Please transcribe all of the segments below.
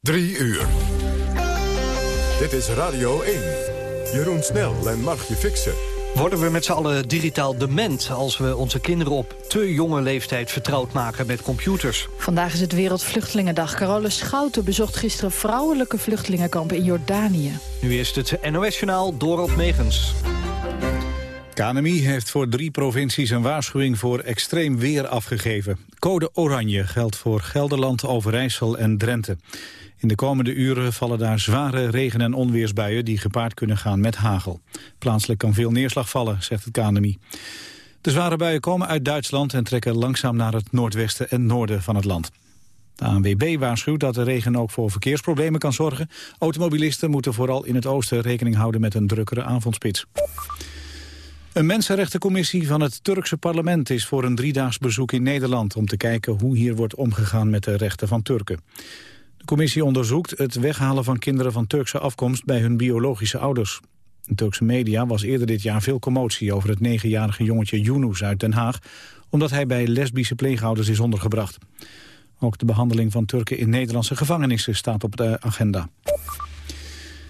Drie uur. Dit is Radio 1. Jeroen Snel en Margje Fixen. Worden we met z'n allen digitaal dement als we onze kinderen op te jonge leeftijd vertrouwd maken met computers? Vandaag is het Wereldvluchtelingendag. Carole Schouten bezocht gisteren vrouwelijke vluchtelingenkampen in Jordanië. Nu is het NOS-journaal Dorot Megens. KNMI heeft voor drie provincies een waarschuwing voor extreem weer afgegeven. Code oranje geldt voor Gelderland, Overijssel en Drenthe. In de komende uren vallen daar zware regen- en onweersbuien... die gepaard kunnen gaan met hagel. Plaatselijk kan veel neerslag vallen, zegt het KNMI. De zware buien komen uit Duitsland en trekken langzaam naar het noordwesten en noorden van het land. De ANWB waarschuwt dat de regen ook voor verkeersproblemen kan zorgen. Automobilisten moeten vooral in het oosten rekening houden met een drukkere avondspits. Een mensenrechtencommissie van het Turkse parlement is voor een driedaags bezoek in Nederland... om te kijken hoe hier wordt omgegaan met de rechten van Turken. De commissie onderzoekt het weghalen van kinderen van Turkse afkomst bij hun biologische ouders. In Turkse media was eerder dit jaar veel commotie over het negenjarige jongetje Yunus uit Den Haag, omdat hij bij lesbische pleegouders is ondergebracht. Ook de behandeling van Turken in Nederlandse gevangenissen staat op de agenda.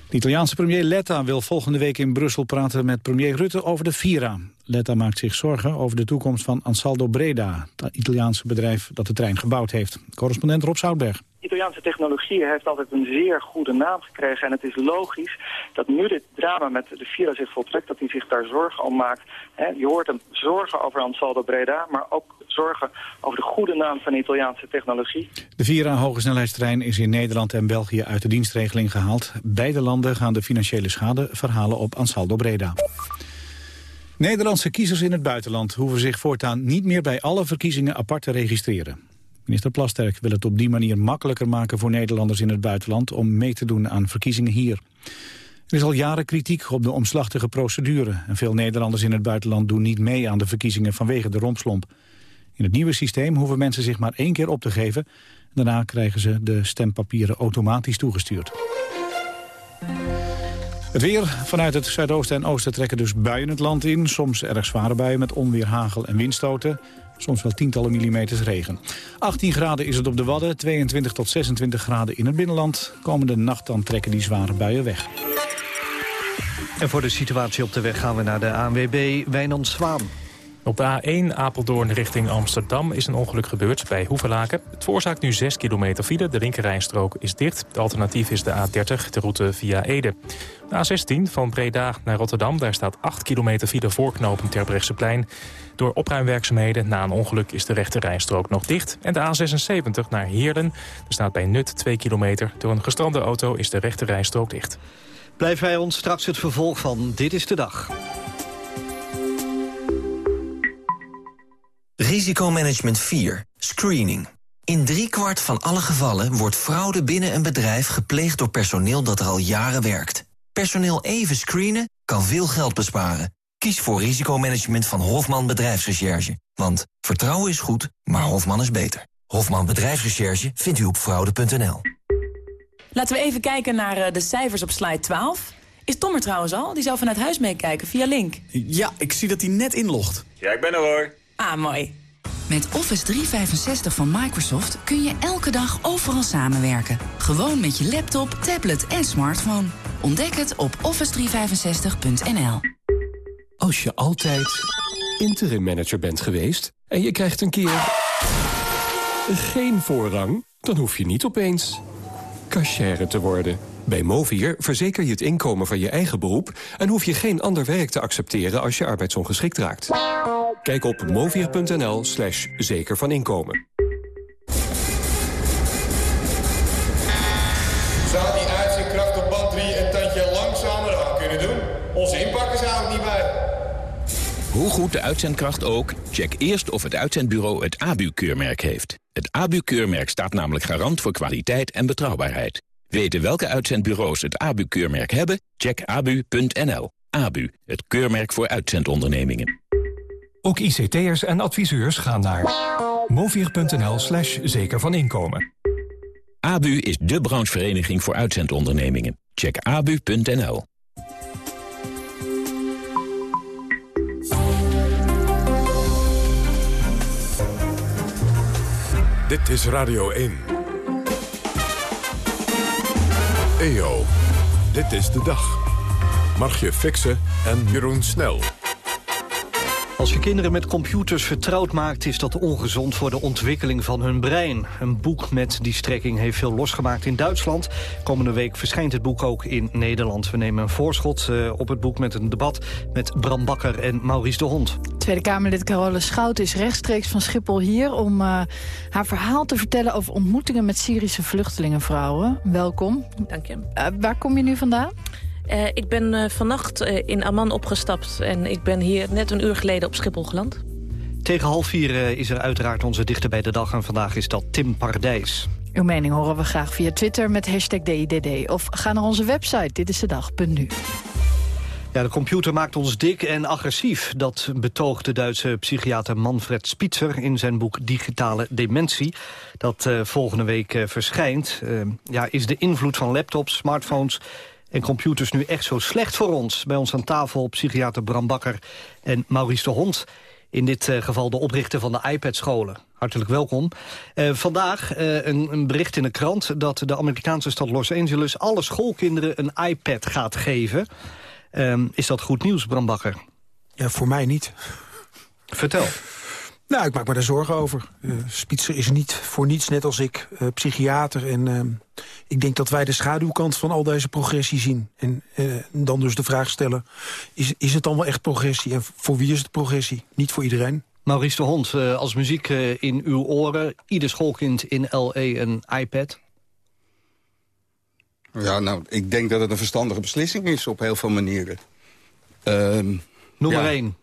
De Italiaanse premier Letta wil volgende week in Brussel praten met premier Rutte over de Vira. Letta maakt zich zorgen over de toekomst van Ansaldo Breda, het Italiaanse bedrijf dat de trein gebouwd heeft. Correspondent Rob Zoutberg. Italiaanse technologie heeft altijd een zeer goede naam gekregen. En het is logisch dat nu dit drama met de Vira zich voltrekt, dat hij zich daar zorgen om maakt. je hoort hem zorgen over Ansaldo Breda, maar ook zorgen over de goede naam van Italiaanse technologie. De Vira hogesnelheidstrein is in Nederland en België uit de dienstregeling gehaald. Beide landen gaan de financiële schade verhalen op Ansaldo Breda. Nederlandse kiezers in het buitenland hoeven zich voortaan niet meer bij alle verkiezingen apart te registreren. Minister Plasterk wil het op die manier makkelijker maken voor Nederlanders in het buitenland om mee te doen aan verkiezingen hier. Er is al jaren kritiek op de omslachtige procedure en veel Nederlanders in het buitenland doen niet mee aan de verkiezingen vanwege de rompslomp. In het nieuwe systeem hoeven mensen zich maar één keer op te geven. Daarna krijgen ze de stempapieren automatisch toegestuurd. Het weer. Vanuit het zuidoosten en oosten trekken dus buien het land in. Soms erg zware buien met onweer, hagel en windstoten. Soms wel tientallen millimeters regen. 18 graden is het op de Wadden, 22 tot 26 graden in het binnenland. Komende nacht dan trekken die zware buien weg. En voor de situatie op de weg gaan we naar de ANWB Wijnand Zwaan. Op de A1 Apeldoorn richting Amsterdam is een ongeluk gebeurd bij Hoevelaken. Het veroorzaakt nu 6 kilometer file. De linkerrijstrook is dicht. Het alternatief is de A30, de route via Ede. De A16 van Breda naar Rotterdam. Daar staat 8 kilometer file voorknopend Terbrechtseplein. Door opruimwerkzaamheden na een ongeluk is de rechterrijstrook nog dicht. En de A76 naar Heerden. Er staat bij Nut 2 kilometer. Door een gestrande auto is de rechterrijstrook dicht. Blijf bij ons straks het vervolg van Dit is de Dag. Risicomanagement 4. Screening. In driekwart van alle gevallen wordt fraude binnen een bedrijf gepleegd door personeel dat er al jaren werkt. Personeel even screenen kan veel geld besparen. Kies voor risicomanagement van Hofman Bedrijfsrecherche. Want vertrouwen is goed, maar Hofman is beter. Hofman Bedrijfsrecherche vindt u op fraude.nl. Laten we even kijken naar eh, de cijfers op slide 12. Is Tom er trouwens al? Die zou vanuit huis meekijken via Link. Ja, ik zie dat hij net inlogt. Ja, ik ben er hoor. Ah, mooi. Met Office 365 van Microsoft kun je elke dag overal samenwerken. Gewoon met je laptop, tablet en smartphone. Ontdek het op office365.nl. Als je altijd interim manager bent geweest en je krijgt een keer geen voorrang, dan hoef je niet opeens cashier te worden. Bij Movier verzeker je het inkomen van je eigen beroep... en hoef je geen ander werk te accepteren als je arbeidsongeschikt raakt. Kijk op movier.nl slash zeker van inkomen. Zou die uitzendkracht op band 3 een tandje langzamer aan kunnen doen? Onze inpakken zou ik niet bij. Hoe goed de uitzendkracht ook, check eerst of het uitzendbureau het ABU-keurmerk heeft. Het ABU-keurmerk staat namelijk garant voor kwaliteit en betrouwbaarheid. Weten welke uitzendbureaus het ABU-keurmerk hebben? Check abu.nl. ABU, het keurmerk voor uitzendondernemingen. Ook ICT'ers en adviseurs gaan naar movier.nl slash zeker van inkomen. ABU is de branchevereniging voor uitzendondernemingen. Check abu.nl. Dit is Radio 1. EO. Dit is de dag. Margje Fixen en Jeroen Snel. Als je kinderen met computers vertrouwd maakt... is dat ongezond voor de ontwikkeling van hun brein. Een boek met die strekking heeft veel losgemaakt in Duitsland. Komende week verschijnt het boek ook in Nederland. We nemen een voorschot uh, op het boek met een debat... met Bram Bakker en Maurice de Hond. Tweede Kamerlid Carole Schout is rechtstreeks van Schiphol hier... om uh, haar verhaal te vertellen over ontmoetingen met Syrische vluchtelingenvrouwen. Welkom. Dank je. Uh, waar kom je nu vandaan? Uh, ik ben uh, vannacht uh, in Amman opgestapt en ik ben hier net een uur geleden op Schiphol geland. Tegen half vier is er uiteraard onze dichter bij de dag en vandaag is dat Tim Pardijs. Uw mening horen we graag via Twitter met hashtag DIDD of ga naar onze website dit is de dag.nu. Ja, de computer maakt ons dik en agressief. Dat betoogt de Duitse psychiater Manfred Spitzer in zijn boek Digitale Dementie. Dat uh, volgende week uh, verschijnt. Uh, ja, is de invloed van laptops, smartphones en computers nu echt zo slecht voor ons? Bij ons aan tafel psychiater Bram Bakker en Maurice de Hond. In dit uh, geval de oprichter van de iPad-scholen. Hartelijk welkom. Uh, vandaag uh, een, een, bericht in de krant dat de Amerikaanse stad Los Angeles... alle schoolkinderen een iPad gaat geven. Um, is dat goed nieuws, Bram Bakker? Ja, voor mij niet. Vertel. Nou, ik maak me daar zorgen over. Uh, Spitzer is niet voor niets, net als ik, uh, psychiater. En uh, ik denk dat wij de schaduwkant van al deze progressie zien. En dan dus de vraag stellen, is, is het dan wel echt progressie? En voor wie is het progressie? Niet voor iedereen. Maurice de Hond, als muziek in uw oren. Ieder schoolkind in L.A. een iPad. Ja, nou, ik denk dat het een verstandige beslissing is op heel veel manieren. Um, Noem ja. maar één.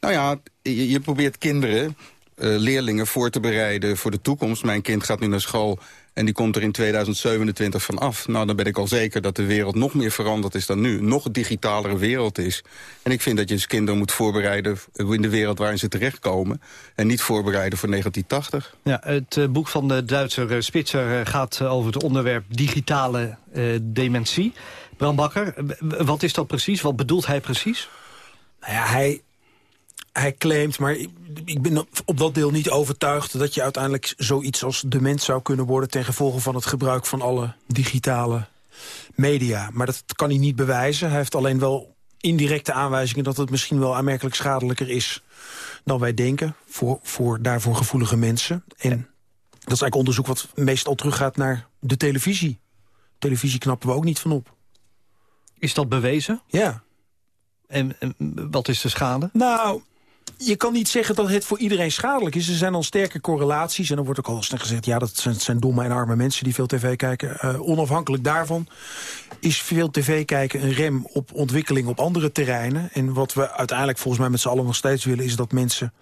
Nou ja, je, je probeert kinderen, uh, leerlingen voor te bereiden voor de toekomst. Mijn kind gaat nu naar school en die komt er in 2027 van af. Nou, dan ben ik al zeker dat de wereld nog meer veranderd is dan nu. Nog een digitalere wereld is. En ik vind dat je dus kinderen moet voorbereiden in de wereld waarin ze terechtkomen. En niet voorbereiden voor 1980. Ja, het uh, boek van de Duitser uh, Spitzer gaat over het onderwerp digitale dementie. Bram Bakker, wat is dat precies? Wat bedoelt hij precies? Nou ja, hij, hij claimt, maar ik ben op dat deel niet overtuigd... dat je uiteindelijk zoiets als dement zou kunnen worden... ten gevolge van het gebruik van alle digitale media. Maar dat kan hij niet bewijzen. Hij heeft alleen wel indirecte aanwijzingen... dat het misschien wel aanmerkelijk schadelijker is dan wij denken... voor, voor daarvoor gevoelige mensen. En dat is eigenlijk onderzoek wat meestal teruggaat naar de televisie. Televisie knappen we ook niet van op. Is dat bewezen? Ja. En, en wat is de schade? Nou, je kan niet zeggen dat het voor iedereen schadelijk is. Er zijn al sterke correlaties. En dan wordt ook al snel gezegd... ja, dat zijn, zijn domme en arme mensen die veel tv kijken. Uh, onafhankelijk daarvan is veel tv kijken een rem op ontwikkeling op andere terreinen. En wat we uiteindelijk volgens mij met z'n allen nog steeds willen... is dat mensen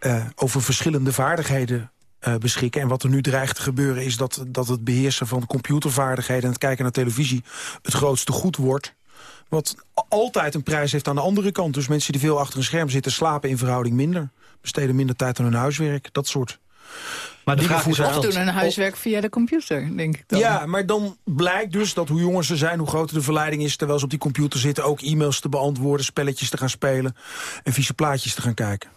uh, over verschillende vaardigheden uh, beschikken. En wat er nu dreigt te gebeuren is dat, dat het beheersen van computervaardigheden... en het kijken naar televisie het grootste goed wordt wat altijd een prijs heeft aan de andere kant. Dus mensen die veel achter een scherm zitten... slapen in verhouding minder. Besteden minder tijd aan hun huiswerk. Dat soort maar de vraag is of doen hun huiswerk via de computer, denk ik dan. Ja, maar dan blijkt dus dat hoe jonger ze zijn... hoe groter de verleiding is terwijl ze op die computer zitten... ook e-mails te beantwoorden, spelletjes te gaan spelen... en vieze plaatjes te gaan kijken.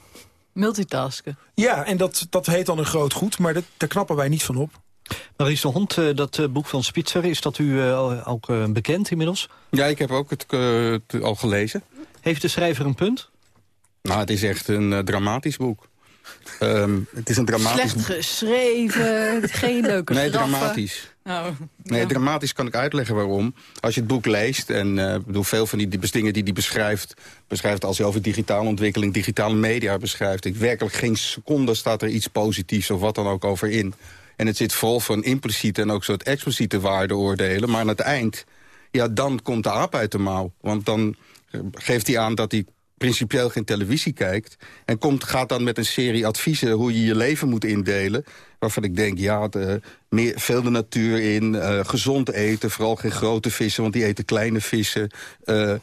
Multitasken. Ja, en dat, dat heet dan een groot goed, maar dat, daar knappen wij niet van op. Maurice de Hond, uh, dat uh, boek van Spitzer, is dat u uh, ook bekend inmiddels? Ja, ik heb ook het al gelezen. Heeft de schrijver een punt? Nou, het is echt een dramatisch boek. Um, het is een dramatisch... Slecht geschreven, geen leuke Nee, dramatisch. Oh, nee, ja. dramatisch kan ik uitleggen waarom. Als je het boek leest, en uh, bedoel, veel van die, die dingen die hij beschrijft... beschrijft als hij over digitale ontwikkeling, digitale media beschrijft... Ik, werkelijk geen seconde staat er iets positiefs of wat dan ook over in. En het zit vol van impliciete en ook soort expliciete waardeoordelen. Maar aan het eind, ja, dan komt de aap uit de mouw. Want dan geeft hij aan dat hij principieel geen televisie kijkt... en komt, gaat dan met een serie adviezen hoe je je leven moet indelen... waarvan ik denk, ja, meer, veel de natuur in, uh, gezond eten... vooral geen grote vissen, want die eten kleine vissen... Uh,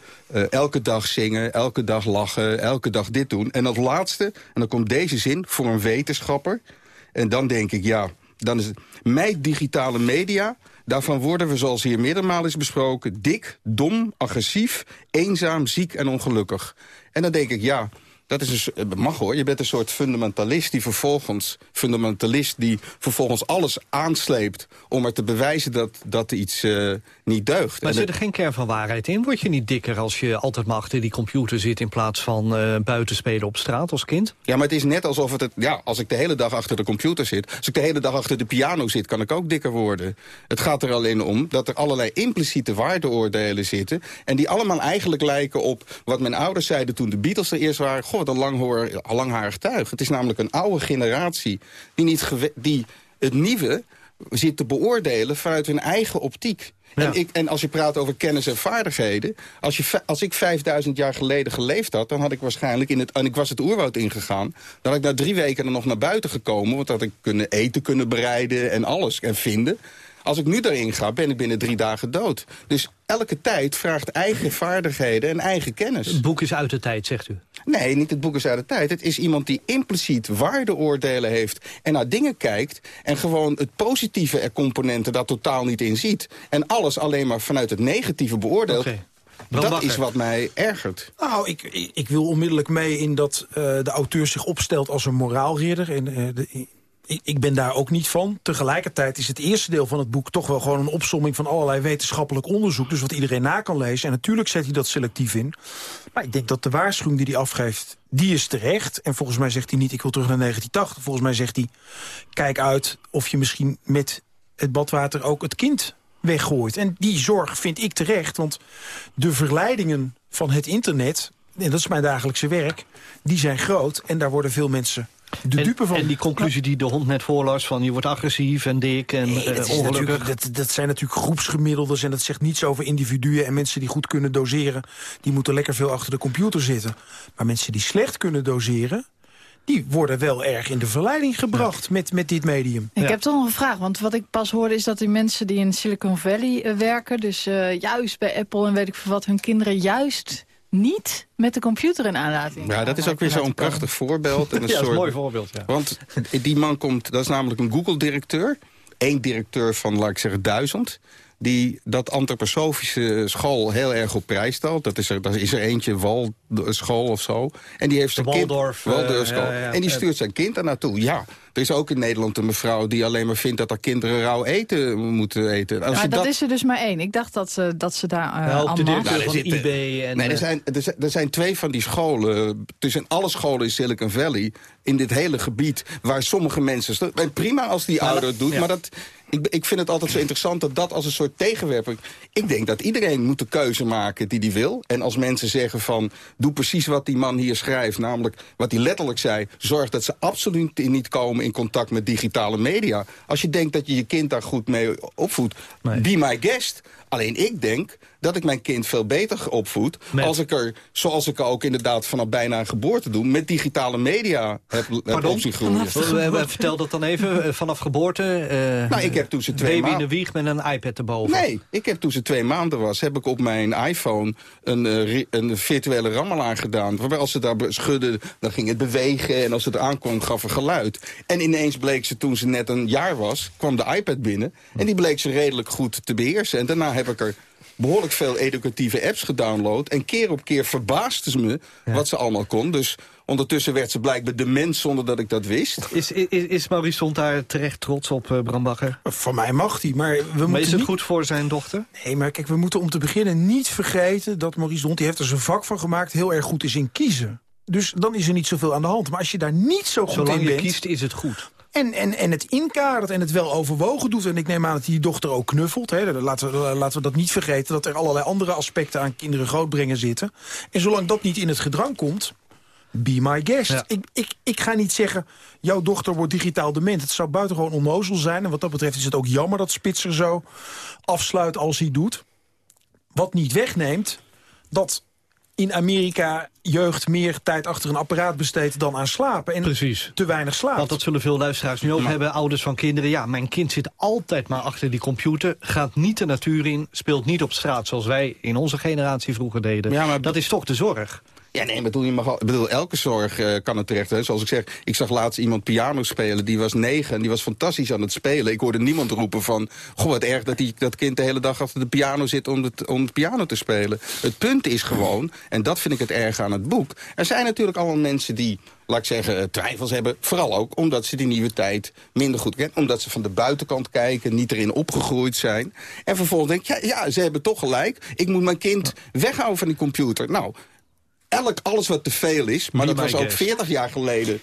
elke dag zingen, elke dag lachen, elke dag dit doen. En als laatste, en dan komt deze zin voor een wetenschapper... en dan denk ik, ja, dan is het... Mij digitale media... Daarvan worden we, zoals hier meerdermaal is besproken... dik, dom, agressief, eenzaam, ziek en ongelukkig. En dan denk ik, ja, Dat is dus, mag hoor. Je bent een soort fundamentalist die vervolgens, fundamentalist die vervolgens alles aansleept om er te bewijzen dat, dat iets uh, niet deugt. Maar zit er geen kern van waarheid in? Word je niet dikker als je altijd maar achter die computer zit in plaats van uh, buiten spelen op straat als kind? Ja, maar het is net alsof het, ja, als ik de hele dag achter de computer zit, als ik de hele dag achter de piano zit, kan ik ook dikker worden. Het gaat er alleen om dat er allerlei impliciete waardeoordelen zitten en die allemaal eigenlijk lijken op wat mijn ouders zeiden toen de Beatles er eerst waren goh, een langhoor, langharig tuig. Het is namelijk een oude generatie die, niet die het nieuwe zit te beoordelen vanuit hun eigen optiek. En, ik, en als je praat over kennis en vaardigheden... Als, je, als ik 5000 jaar geleden geleefd had... dan had ik waarschijnlijk in het... en ik was het oerwoud ingegaan... dan had ik na drie weken er nog naar buiten gekomen... want had ik kunnen eten kunnen bereiden en alles en vinden... Als ik nu daarin ga, ben ik binnen drie dagen dood. Dus elke tijd vraagt eigen vaardigheden en eigen kennis. Het boek is uit de tijd, zegt u? Nee, niet het boek is uit de tijd. Het is iemand die impliciet waardeoordelen heeft en naar dingen kijkt... en gewoon het positieve er componenten daar totaal niet in ziet. En alles alleen maar vanuit het negatieve beoordeelt. Dat is wat mij ergert. Nou, ik, ik, wil onmiddellijk mee in dat uh, de auteur zich opstelt als een moraalridder. En uh, de, ik ben daar ook niet van. Tegelijkertijd is het eerste deel van het boek toch wel gewoon een opsomming van allerlei wetenschappelijk onderzoek. Dus wat iedereen na kan lezen. En natuurlijk zet hij dat selectief in. Maar ik denk dat de waarschuwing die hij afgeeft, die is terecht. En volgens mij zegt hij niet, ik wil terug naar 1980. Volgens mij zegt hij, kijk uit of je misschien met het badwater ook het kind weggooit. En die zorg vind ik terecht, want de verleidingen van het internet... en dat is mijn dagelijkse werk, die zijn groot. En daar worden veel mensen de en, dupe van. En die conclusie die de hond net voorlas van je wordt agressief en dik en nee, uh, ongelukkig. Dat, dat, zijn natuurlijk groepsgemiddeldes en dat zegt niets over individuen en mensen die goed kunnen doseren. Die moeten lekker veel achter de computer zitten. Maar mensen die slecht kunnen doseren, die worden wel erg in de verleiding gebracht met, met dit medium. Ik heb toch nog een vraag, want wat ik pas hoorde is dat die mensen die in Silicon Valley uh, werken... dus uh, juist bij Apple en weet ik veel wat, hun kinderen juist niet met de computer in aanraking. Ja, dat is ook weer zo'n prachtig voorbeeld. En een ja, soort, een mooi voorbeeld. Ja. Want die man komt, dat is namelijk een Google-directeur. Eén directeur van, laat ik zeggen, duizend die dat antroposofische school heel erg op prijs stelt. Dat is er, dat is er eentje, Walschool of zo. En die heeft zijn kind... Waldorf. Waldorf uh, ja, ja. En die stuurt zijn kind daar naartoe. Ja, er is ook in Nederland een mevrouw die alleen maar vindt... dat haar kinderen rauw eten moeten eten. Als maar dat, dat, is er dus maar één. Ik dacht dat ze, dat ze daar uh, ja, allemaal... Nou, zit, eBay en... Nee, er zijn, er, zijn, er zijn twee van die scholen. Tussen alle scholen in Silicon Valley... in dit hele gebied waar sommige mensen... En prima als die ouder het doet, ja. maar dat... Ik, ik vind het altijd zo interessant dat dat als een soort tegenwerping... Ik denk dat iedereen moet de keuze maken die die wil. En als mensen zeggen van... doe precies wat die man hier schrijft, namelijk wat hij letterlijk zei... zorg dat ze absoluut niet komen in contact met digitale media. Als je denkt dat je je kind daar goed mee opvoedt, nee. be my guest. Alleen ik denk dat ik mijn kind veel beter opvoed... Met. als ik er, zoals ik er ook inderdaad vanaf bijna een geboorte doe... met digitale media heb, heb op zien groeien. Vertel dat dan even, vanaf geboorte... Uh, nou, ik heb toen ze twee baby in de wieg met een iPad erboven. Nee, ik heb toen ze twee maanden was... heb ik op mijn iPhone een, uh, een virtuele rammelaar gedaan. Waarbij als ze daar schudden, dan ging het bewegen... en als het aankwam, gaf er geluid. En ineens bleek ze, toen ze net een jaar was... kwam de iPad binnen en die bleek ze redelijk goed te beheersen. En daarna heb ik er behoorlijk veel educatieve apps gedownload. En keer op keer verbaasde ze me ja. wat ze allemaal kon. Dus ondertussen werd ze blijkbaar de mens zonder dat ik dat wist. Is, is, is Maurice daar terecht trots op, uh, Brambacher? Van mij mag hij. Maar, we maar is het niet... goed voor zijn dochter? Nee, maar kijk, we moeten om te beginnen niet vergeten... dat Maurice Stond, die heeft er zijn vak van gemaakt... heel erg goed is in kiezen. Dus dan is er niet zoveel aan de hand. Maar als je daar niet zo goed Zolang in bent... je kiest, is het goed. En, en, en het inkadert en het wel overwogen doet. En ik neem aan dat die dochter ook knuffelt. Hè. Laten, we, laten we dat niet vergeten. Dat er allerlei andere aspecten aan kinderen grootbrengen zitten. En zolang dat niet in het gedrang komt... Be my guest. Ja. Ik, ik, ik ga niet zeggen, jouw dochter wordt digitaal dement. Het zou buitengewoon onnozel zijn. En wat dat betreft is het ook jammer dat Spitzer zo afsluit als hij doet. Wat niet wegneemt dat in Amerika jeugd meer tijd achter een apparaat besteedt dan aan slapen. En Precies. te weinig slaapt. Want dat zullen veel luisteraars nu ook maar. hebben. Ouders van kinderen. Ja, mijn kind zit altijd maar achter die computer. Gaat niet de natuur in. Speelt niet op straat zoals wij in onze generatie vroeger deden. Ja, maar dat is toch de zorg. Ja, nee, bedoel, je bedoel, elke zorg uh, kan het terecht. Hè. Zoals ik zeg, ik zag laatst iemand piano spelen. Die was negen en die was fantastisch aan het spelen. Ik hoorde niemand roepen van... Goh, wat erg dat die, dat kind de hele dag achter de piano zit om het, om het piano te spelen. Het punt is gewoon, en dat vind ik het erg aan het boek... er zijn natuurlijk allemaal mensen die laat ik zeggen, twijfels hebben. Vooral ook omdat ze die nieuwe tijd minder goed kennen. Omdat ze van de buitenkant kijken, niet erin opgegroeid zijn. En vervolgens denk ik, ja, ja, ze hebben toch gelijk. Ik moet mijn kind weghouden van die computer. Nou, elk, alles wat te veel is, maar dat was ook 40 jaar geleden,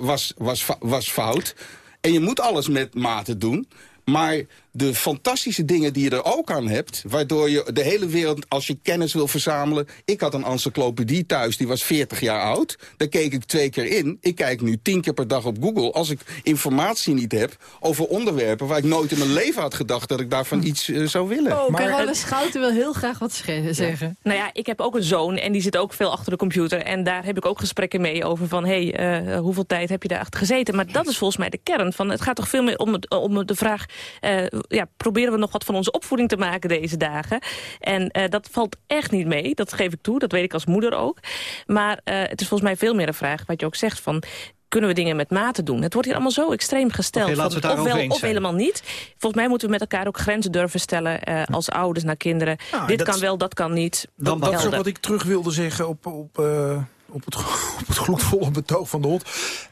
was, was, was fout. En je moet alles met mate doen. Maar de fantastische dingen die je er ook aan hebt... waardoor je de hele wereld, als je kennis wil verzamelen... ik had een encyclopedie thuis, die was 40 jaar oud. Daar keek ik twee keer in. Ik kijk nu tien keer per dag op Google. Als ik informatie niet heb over onderwerpen... waar ik nooit in mijn leven had gedacht dat ik daarvan hm. iets uh, zou willen. Oh, maar Caroline Schouten wil heel graag wat zeggen. Nou ja, ik heb ook een zoon en die zit ook veel achter de computer. En daar heb ik ook gesprekken mee over van... hé, hey, uh, hoeveel tijd heb je daar achter gezeten? Maar dat is volgens mij de kern. Van, het gaat toch veel meer om, om de vraag... Uh, ja, proberen we nog wat van onze opvoeding te maken deze dagen. En uh, dat valt echt niet mee, dat geef ik toe. Dat weet ik als moeder ook. Maar uh, het is volgens mij veel meer een vraag, wat je ook zegt... van kunnen we dingen met mate doen. Het wordt hier allemaal zo extreem gesteld. Okay, van, of wel of helemaal niet. Volgens mij moeten we met elkaar ook grenzen durven stellen... Uh, als ouders naar kinderen. Nou, Dit kan wel, dat kan niet. Dat, dat is ook wat ik terug wilde zeggen op, op, uh, op, het, op het gloedvolle betoog van de hond.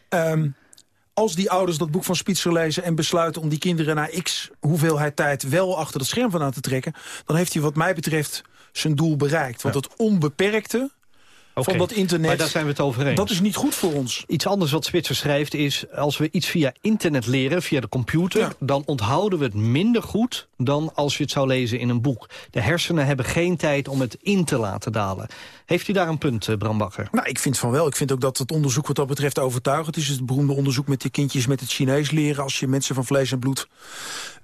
Um, als die ouders dat boek van Spitzer lezen en besluiten om die kinderen na x hoeveelheid tijd wel achter het scherm van aan te trekken, dan heeft hij wat mij betreft zijn doel bereikt. Want het onbeperkte van dat internet. Maar daar zijn we het over eens. Dat is niet goed voor ons. Iets anders wat Spitzer schrijft is... als we iets via internet leren, via de computer... dan onthouden we het minder goed dan als je het zou lezen in een boek. De hersenen hebben geen tijd om het in te laten dalen. Heeft u daar een punt, eh, Bram Bakker? Nou, ik vind van wel. Ik vind ook dat het onderzoek wat dat betreft overtuigend is. Het beroemde onderzoek met die kindjes met het Chinees leren. Als je mensen van vlees en bloed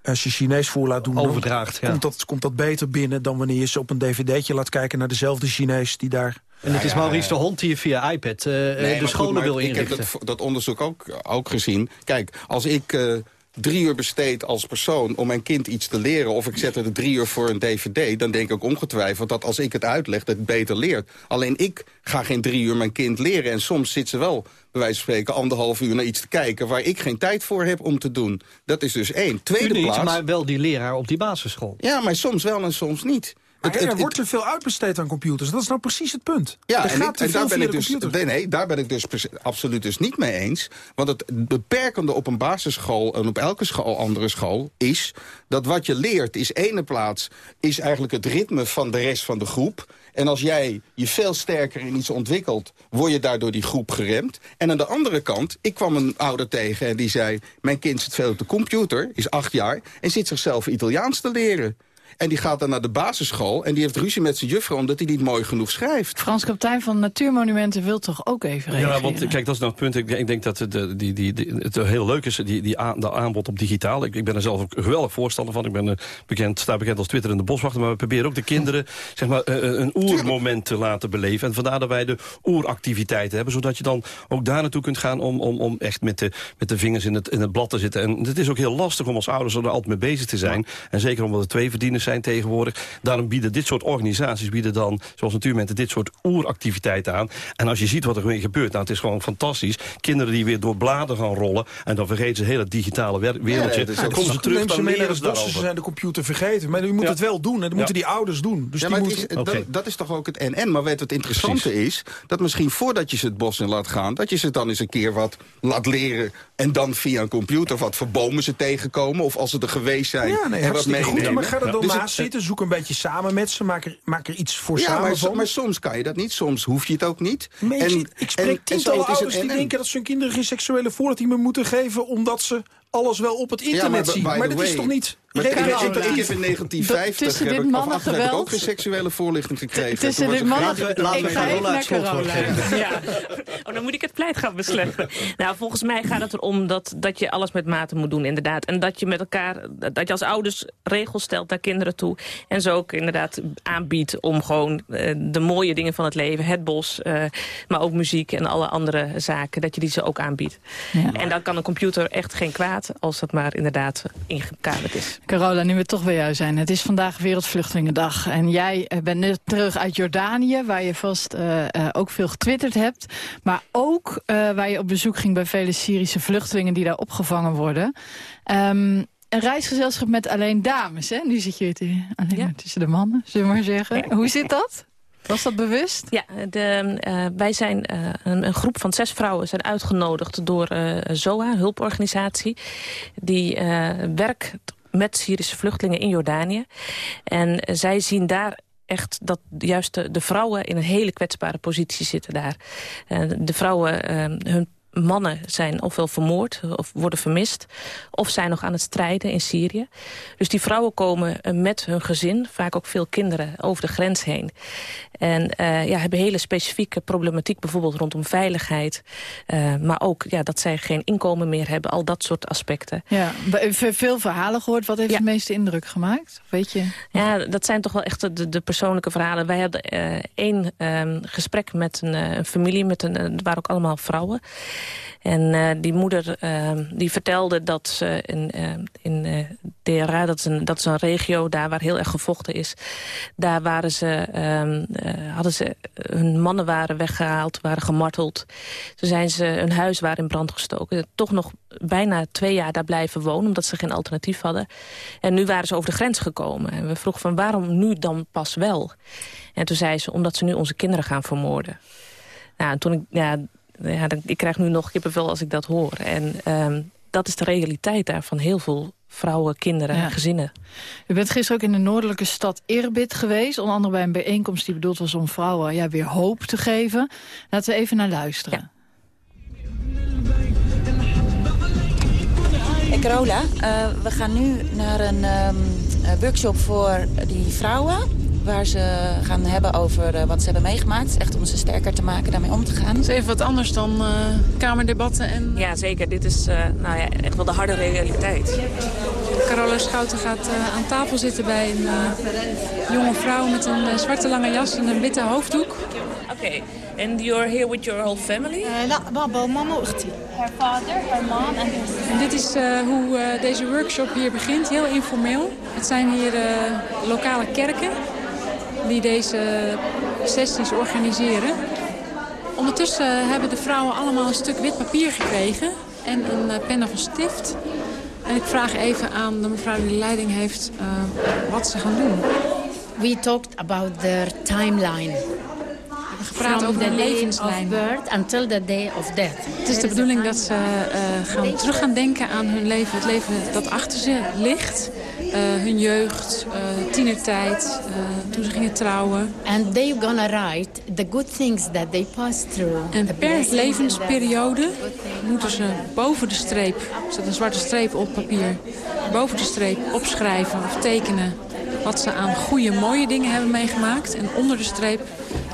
als je Chinees voor laat doen... Overdraagt, ja. komt, dat, komt dat beter binnen dan wanneer je ze op een dvd'tje laat kijken... naar dezelfde Chinees die daar en het is Maurice de Hond die je via iPad uh, de scholen wil inrichten. Ik heb dat, dat, onderzoek ook, ook gezien. Kijk, als ik... Uh, drie uur besteed als persoon om mijn kind iets te leren... of ik zet er drie uur voor een dvd... dan denk ik ongetwijfeld dat als ik het uitleg, dat het beter leert. Alleen ik ga geen drie uur mijn kind leren. En soms zit ze wel, bij wijze van spreken, anderhalf uur naar iets te kijken... waar ik geen tijd voor heb om te doen. Dat is dus één. Tweede niet, plaats... maar wel die leraar op die basisschool. Ja, maar soms wel en soms niet. Maar het, er wordt te veel uitbesteed aan computers. Dat is nou precies het punt. Ja, er gaat en, daar ben ik dus, nee, nee, daar ben ik dus absoluut dus niet mee eens. Want het beperkende op een basisschool en op elke school, andere school... is dat wat je leert is ene plaats... is eigenlijk het ritme van de rest van de groep. En als jij je veel sterker in iets ontwikkelt... word je daardoor die groep geremd. En aan de andere kant, ik kwam een ouder tegen en die zei... mijn kind zit veel op de computer, is acht jaar... en zit zichzelf Italiaans te leren. En die gaat dan naar de basisschool en die heeft ruzie met zijn juffrouw... omdat hij niet mooi genoeg schrijft. Frans Kaptein van Natuurmonumenten wil toch ook even reageren? Ja, want kijk, dat is nou het punt. Ik, ik denk dat het, die, die, die, het heel leuk is, die, die de aanbod op digitaal. Ik, ik ben er zelf ook geweldig voorstander van. Ik ben uh, bekend, sta bekend als Twitter in de boswachter. Maar we proberen ook de kinderen zeg maar, uh, een oermoment te laten beleven. En vandaar dat wij de oeractiviteiten hebben. Zodat je dan ook daar naartoe kunt gaan om, om, om echt met de, met de vingers in het, in het blad te zitten. En het is ook heel lastig om als ouders er altijd mee bezig te zijn. En zeker omdat er twee zijn tegenwoordig. Daarom bieden dit soort organisaties, bieden dan, zoals Natuurmenten, dit soort oeractiviteiten aan. En als je ziet wat er weer gebeurt, nou, het is gewoon fantastisch. Kinderen die weer door bladen gaan rollen en dan vergeten ze het hele digitale wereldje. Ja, dan komen ze terug, dan leren ze Ze zijn de computer vergeten. Maar u moet het wel doen en dat moeten die ouders doen. Dus ja, die moeten... is, dat, dat, is toch ook het NN. Maar weet wat het interessante is? Dat misschien voordat je ze het bos in laat gaan... dat je ze dan eens een keer wat laat leren... en dan via een computer wat voor bomen ze tegenkomen... of als ze er geweest zijn ja, nee, en wat meenemen. Goed, maar ga er dan naast zitten, zoek een beetje samen met ze, maak er, maak er iets voor ja, samen maar, van. maar soms kan je dat niet, soms hoef je het ook niet. en, ik spreek tientallen ouders die denken dat ze hun kinderen geen seksuele voorlichting meer moeten geven... omdat ze alles wel op het internet zien. Maar dat is toch niet ik, heb, ik, heb in 1950 heb ik, of heb ik ook geen seksuele voorlichting gekregen. Tussen dit mannen Laten we naar Carola. Ja. Oh, dan moet ik het pleit gaan beslechten. nou, volgens mij gaat het erom dat, dat je alles met mate moet doen, inderdaad. En dat je met elkaar, dat je als ouders regels stelt naar kinderen toe. En zo ook inderdaad aanbiedt om gewoon uh, de mooie dingen van het leven, het bos, uh, maar ook muziek en alle andere zaken, dat je die ze ook aanbiedt. Ja. En dan kan een computer echt geen kwaad als dat maar inderdaad ingekaderd is. Carola, nu we toch bij jou zijn. Het is vandaag Wereldvluchtelingendag. En jij eh, bent net terug uit Jordanië, waar je vast uh, uh, ook veel getwitterd hebt. Maar ook uh, waar je op bezoek ging bij vele Syrische vluchtelingen die daar opgevangen worden. Um, een reisgezelschap met alleen dames, hè? Nu zit je alleen ja. maar tussen de mannen, zullen we maar zeggen. Ja. Hoe zit dat? Was dat bewust? Ja, de, uh, wij zijn uh, een, een, groep van zes vrouwen zijn uitgenodigd door uh, ZOA, een hulporganisatie. Die werkt met Syrische vluchtelingen in Jordanië. En zij zien daar echt dat juist de, vrouwen in een hele kwetsbare positie zitten daar. de vrouwen, hun mannen zijn ofwel vermoord of worden vermist... of zijn nog aan het strijden in Syrië. Dus die vrouwen komen eh, met hun gezin, vaak ook veel kinderen, over de grens heen. En uh, ja, hebben hele specifieke problematiek, bijvoorbeeld rondom veiligheid. Uh, maar ook ja, dat zij geen inkomen meer hebben, al dat soort aspecten. Ja, veel verhalen gehoord. Wat heeft ja. de meeste indruk gemaakt? Weet je? Ja, dat zijn toch wel echt de, de persoonlijke verhalen. Wij hadden uh, één um, gesprek met een, een familie, met een, het waren ook allemaal vrouwen. En uh, die moeder uh, die vertelde dat ze in, uh, in uh, DRA, dat is, een, dat is een regio daar waar heel erg gevochten is. Daar waren ze, uh, hadden ze, hun mannen waren weggehaald, waren gemarteld. Toen zijn ze, hun huis waren in brand gestoken. Toch nog bijna twee jaar daar blijven wonen, omdat ze geen alternatief hadden. En nu waren ze over de grens gekomen. En we vroegen van waarom nu dan pas wel? En toen zei ze, omdat ze nu onze kinderen gaan vermoorden. Nou, en toen ik, ja, ja, ik krijg nu nog kippenvel als ik dat hoor. En um, dat is de realiteit daar van heel veel vrouwen, kinderen en ja. gezinnen. U bent gisteren ook in de noordelijke stad Irbid geweest. Onder andere bij een bijeenkomst die bedoeld was om vrouwen ja, weer hoop te geven. Laten we even naar luisteren. Ja. Hey Carola, uh, we gaan nu naar een um, workshop voor die vrouwen waar ze gaan hebben over eh, wat ze hebben meegemaakt. Echt om ze sterker te maken, daarmee om te gaan. Het is even wat anders dan eh, kamerdebatten. En... Eh, ja, zeker. Dit is nou ja, echt wel de harde realiteit. Carola Schouten gaat aan tafel zitten bij een jonge vrouw met een zwarte lange jas en een witte hoofddoek. Oké, okay. and you're here with your whole family? Ja, baba, mama, ukhti. Her father, her mom and. En dit is hoe deze workshop hier begint, heel informeel. Het zijn hier lokale kerken die deze sessies organiseren. Ondertussen hebben de vrouwen allemaal een stuk wit papier gekregen en een pen of een stift. En ik vraag even aan de mevrouw die de leiding heeft uh, wat ze gaan doen. We talked about their timeline. We gepraat over de levenslijn. birth until the day of death. Het is de bedoeling dat ze uh, gaan terug gaan denken aan hun leven. Het leven dat achter ze ligt. Uh, hun jeugd, uh, tienertijd, uh, toen ze gingen trouwen. And they gonna write the good things that they passed through. En per levensperiode moeten ze boven de streep, zet een zwarte streep op papier, boven de streep opschrijven of tekenen wat ze aan goede, mooie dingen hebben meegemaakt. En onder de streep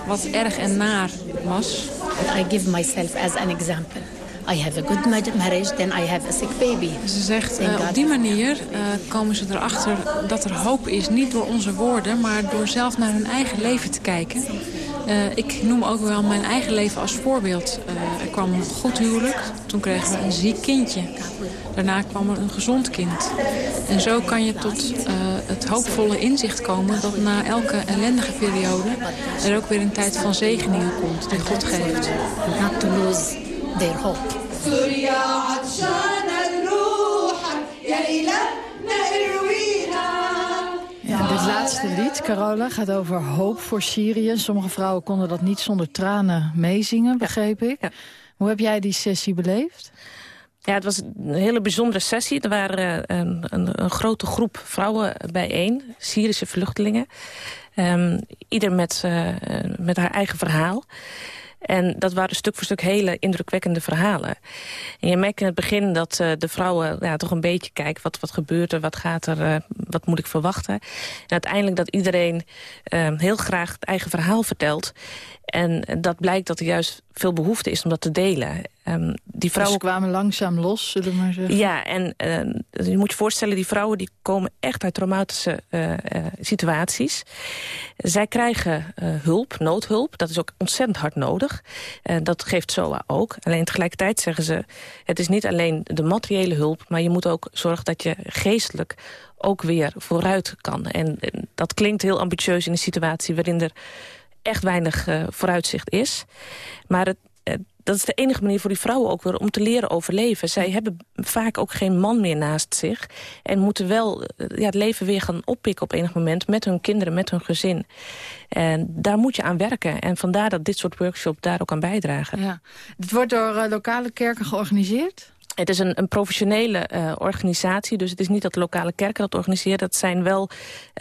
wat erg en naar was. I give myself as an example. I have a good marriage, then I have a sick baby. Ze zegt, uh, op die manier uh, komen ze erachter dat er hoop is. Niet door onze woorden, maar door zelf naar hun eigen leven te kijken. Uh, ik noem ook wel mijn eigen leven als voorbeeld. er kwam een goed huwelijk, toen kregen we een ziek kindje. Daarna kwam er een gezond kind. En zo kan je tot het hoopvolle inzicht komen... dat na elke ellendige periode er ook weer een tijd van zegeningen komt die God geeft. Not to lose their hope. Ja, dit laatste lied, Carola, gaat over hoop voor Syrië. Sommige vrouwen konden dat niet zonder tranen meezingen, begreep ik. Ja. Hoe heb jij die sessie beleefd? Ja, het was een hele bijzondere sessie. Er waren een, een, een grote groep vrouwen bijeen, Syrische vluchtelingen. Um, ieder met, uh, met haar eigen verhaal. En dat waren stuk voor stuk hele indrukwekkende verhalen. En je merkt in het begin dat uh, de vrouwen ja, toch een beetje kijken... wat, wat gebeurt er, wat gaat er, uh, wat moet ik verwachten. En uiteindelijk dat iedereen uh, heel graag het eigen verhaal vertelt. En dat blijkt dat er juist veel behoefte is om dat te delen. Um, die vrouwen dus kwamen langzaam los, zullen we maar zeggen. Ja, en uh, je moet je voorstellen, die vrouwen die komen echt uit traumatische uh, uh, situaties. Zij krijgen hulp, noodhulp. Dat is ook ontzettend hard nodig. dat geeft SOA ook. Alleen tegelijkertijd zeggen ze, het is niet alleen de materiële hulp... maar je moet ook zorgen dat je geestelijk ook weer vooruit kan. En, en, dat klinkt heel ambitieus in een situatie waarin er echt weinig uh, vooruitzicht is. Maar het, dat is de enige manier voor die vrouwen ook weer om te leren overleven. Zij hebben vaak ook geen man meer naast zich. En moeten wel eh, ja, het leven weer gaan oppikken op enig moment... met hun kinderen, met hun gezin. En daar moet je aan werken. En vandaar dat dit soort workshops daar ook aan bijdragen. Ja. Het wordt door uh, lokale kerken georganiseerd? Het is een, een professionele uh, organisatie, dus het is niet dat de lokale kerken dat organiseren. Dat zijn wel,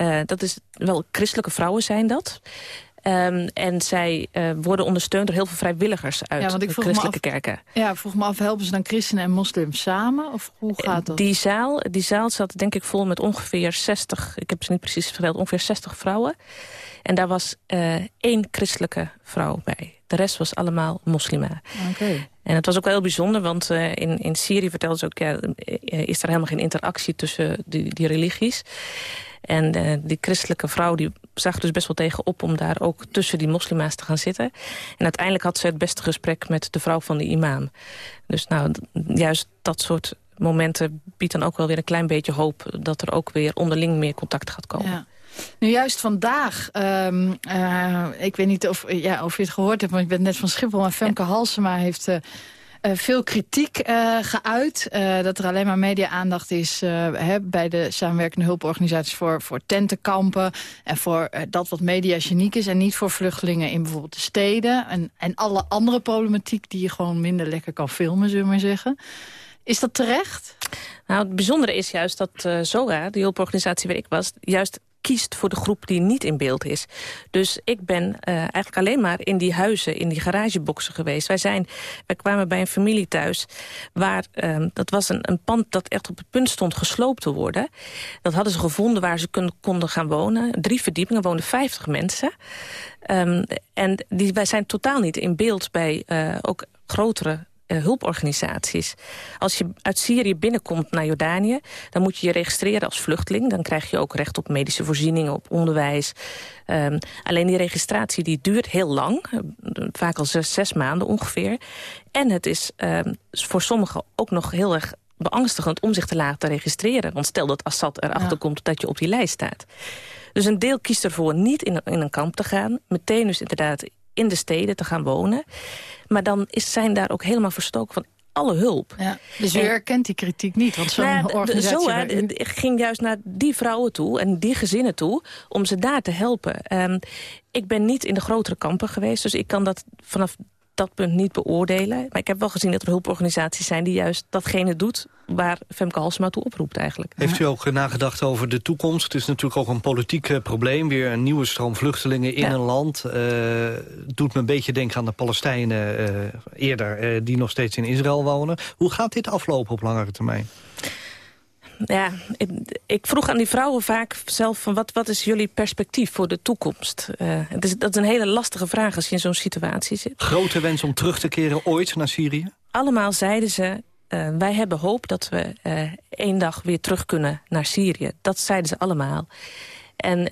uh, dat is wel christelijke vrouwen zijn dat. Um, en zij uh, worden ondersteund door heel veel vrijwilligers uit ja, de christelijke af, kerken. Ja, ik vroeg me af, helpen ze dan christenen en moslims samen? Of hoe gaat dat? Die zaal, die zaal zat denk ik vol met ongeveer 60, ik heb ze niet precies verteld, ongeveer 60 vrouwen. En daar was uh, één christelijke vrouw bij. De rest was allemaal moslima. Okay. En het was ook wel heel bijzonder, want uh, in, in Syrië vertelden ze ook... Ja, is er helemaal geen interactie tussen die, die religies. En uh, die christelijke vrouw die zag dus best wel tegen op om daar ook tussen die moslima's te gaan zitten. En uiteindelijk had ze het beste gesprek met de vrouw van de imam. Dus nou, juist dat soort momenten biedt dan ook wel weer een klein beetje hoop... dat er ook weer onderling meer contact gaat komen. Ja. Nu juist vandaag, um, uh, ik weet niet of, ja, of je het gehoord hebt... want ik ben net van Schiphol, maar Femke ja. Halsema heeft... Uh, veel kritiek uh, geuit. Uh, dat er alleen maar media-aandacht is hè, bij de samenwerkende hulporganisaties... voor, voor tentenkampen en voor dat wat mediageniek is... en niet voor vluchtelingen in bijvoorbeeld de steden... en, en alle andere problematiek die je gewoon minder lekker kan filmen, zullen we maar zeggen. Is dat terecht? Nou, het bijzondere is juist dat uh, ZOA, de hulporganisatie waar ik was... juist kiest voor de groep die niet in beeld is. Dus ik ben uh, eigenlijk alleen maar in die huizen, in die garageboxen geweest. Wij, zijn, wij kwamen bij een familie thuis waar, uh, dat was een, een pand dat echt op het punt stond gesloopt te worden. Dat hadden ze gevonden waar ze konden gaan wonen. Drie verdiepingen, woonden 50 mensen. Um, en die, wij zijn totaal niet in beeld bij uh, ook grotere hulporganisaties. Als je uit Syrië binnenkomt naar Jordanië... dan moet je je registreren als vluchteling. Dan krijg je ook recht op medische voorzieningen, op onderwijs. Um, alleen die registratie die duurt heel lang. Uh, vaak al zes, zes maanden ongeveer. En het is um, voor sommigen ook nog heel erg beangstigend om zich te laten registreren. Want stel dat Assad erachter ja. komt dat je op die lijst staat. Dus een deel kiest ervoor niet in, in een kamp te gaan. Meteen dus inderdaad in de steden te gaan wonen. Maar dan is, zijn daar ook helemaal verstoken van alle hulp. Ja, dus u en, herkent die kritiek niet? Want zo'n nou, organisatie... Zo, u... ging juist naar die vrouwen toe en die gezinnen toe... om ze daar te helpen. Um, ik ben niet in de grotere kampen geweest... dus ik kan dat vanaf dat punt niet beoordelen. Maar ik heb wel gezien dat er hulporganisaties zijn... die juist datgene doet waar Femke Halsema toe oproept eigenlijk. Heeft u ook nagedacht over de toekomst? Het is natuurlijk ook een politiek uh, probleem. Weer een nieuwe stroom vluchtelingen in ja. een land. Uh, doet me een beetje denken aan de Palestijnen uh, eerder... die nog steeds in Israël wonen. Hoe gaat dit aflopen op langere termijn? Ja, ik, ik, vroeg aan die vrouwen vaak zelf van wat, wat is jullie perspectief voor de toekomst? Uh, het is, dat is een hele lastige vraag als je in zo'n situatie zit. Grote wens om terug te keren ooit naar Syrië? Allemaal zeiden ze, uh, wij hebben hoop dat we uh, één dag weer terug kunnen naar Syrië. Dat zeiden ze allemaal. En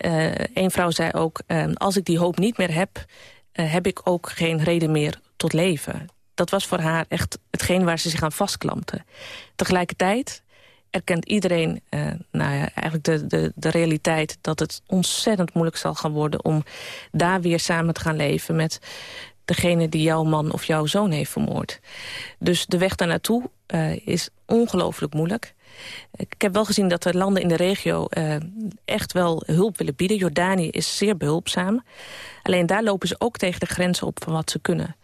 één vrouw zei ook, als ik die hoop niet meer heb... heb ik ook geen reden meer tot leven. Dat was voor haar echt hetgeen waar ze zich aan vastklampte. Tegelijkertijd erkent iedereen uh, nou ja, eigenlijk de, de, de realiteit... dat het ontzettend moeilijk zal gaan worden om daar weer samen te gaan leven... met degene die jouw man of jouw zoon heeft vermoord. Dus de weg daar naartoe uh, is ongelooflijk moeilijk. Ik heb wel gezien dat de landen in de regio uh, echt wel hulp willen bieden. Jordanië is zeer behulpzaam. Alleen daar lopen ze ook tegen de grenzen op van wat ze kunnen.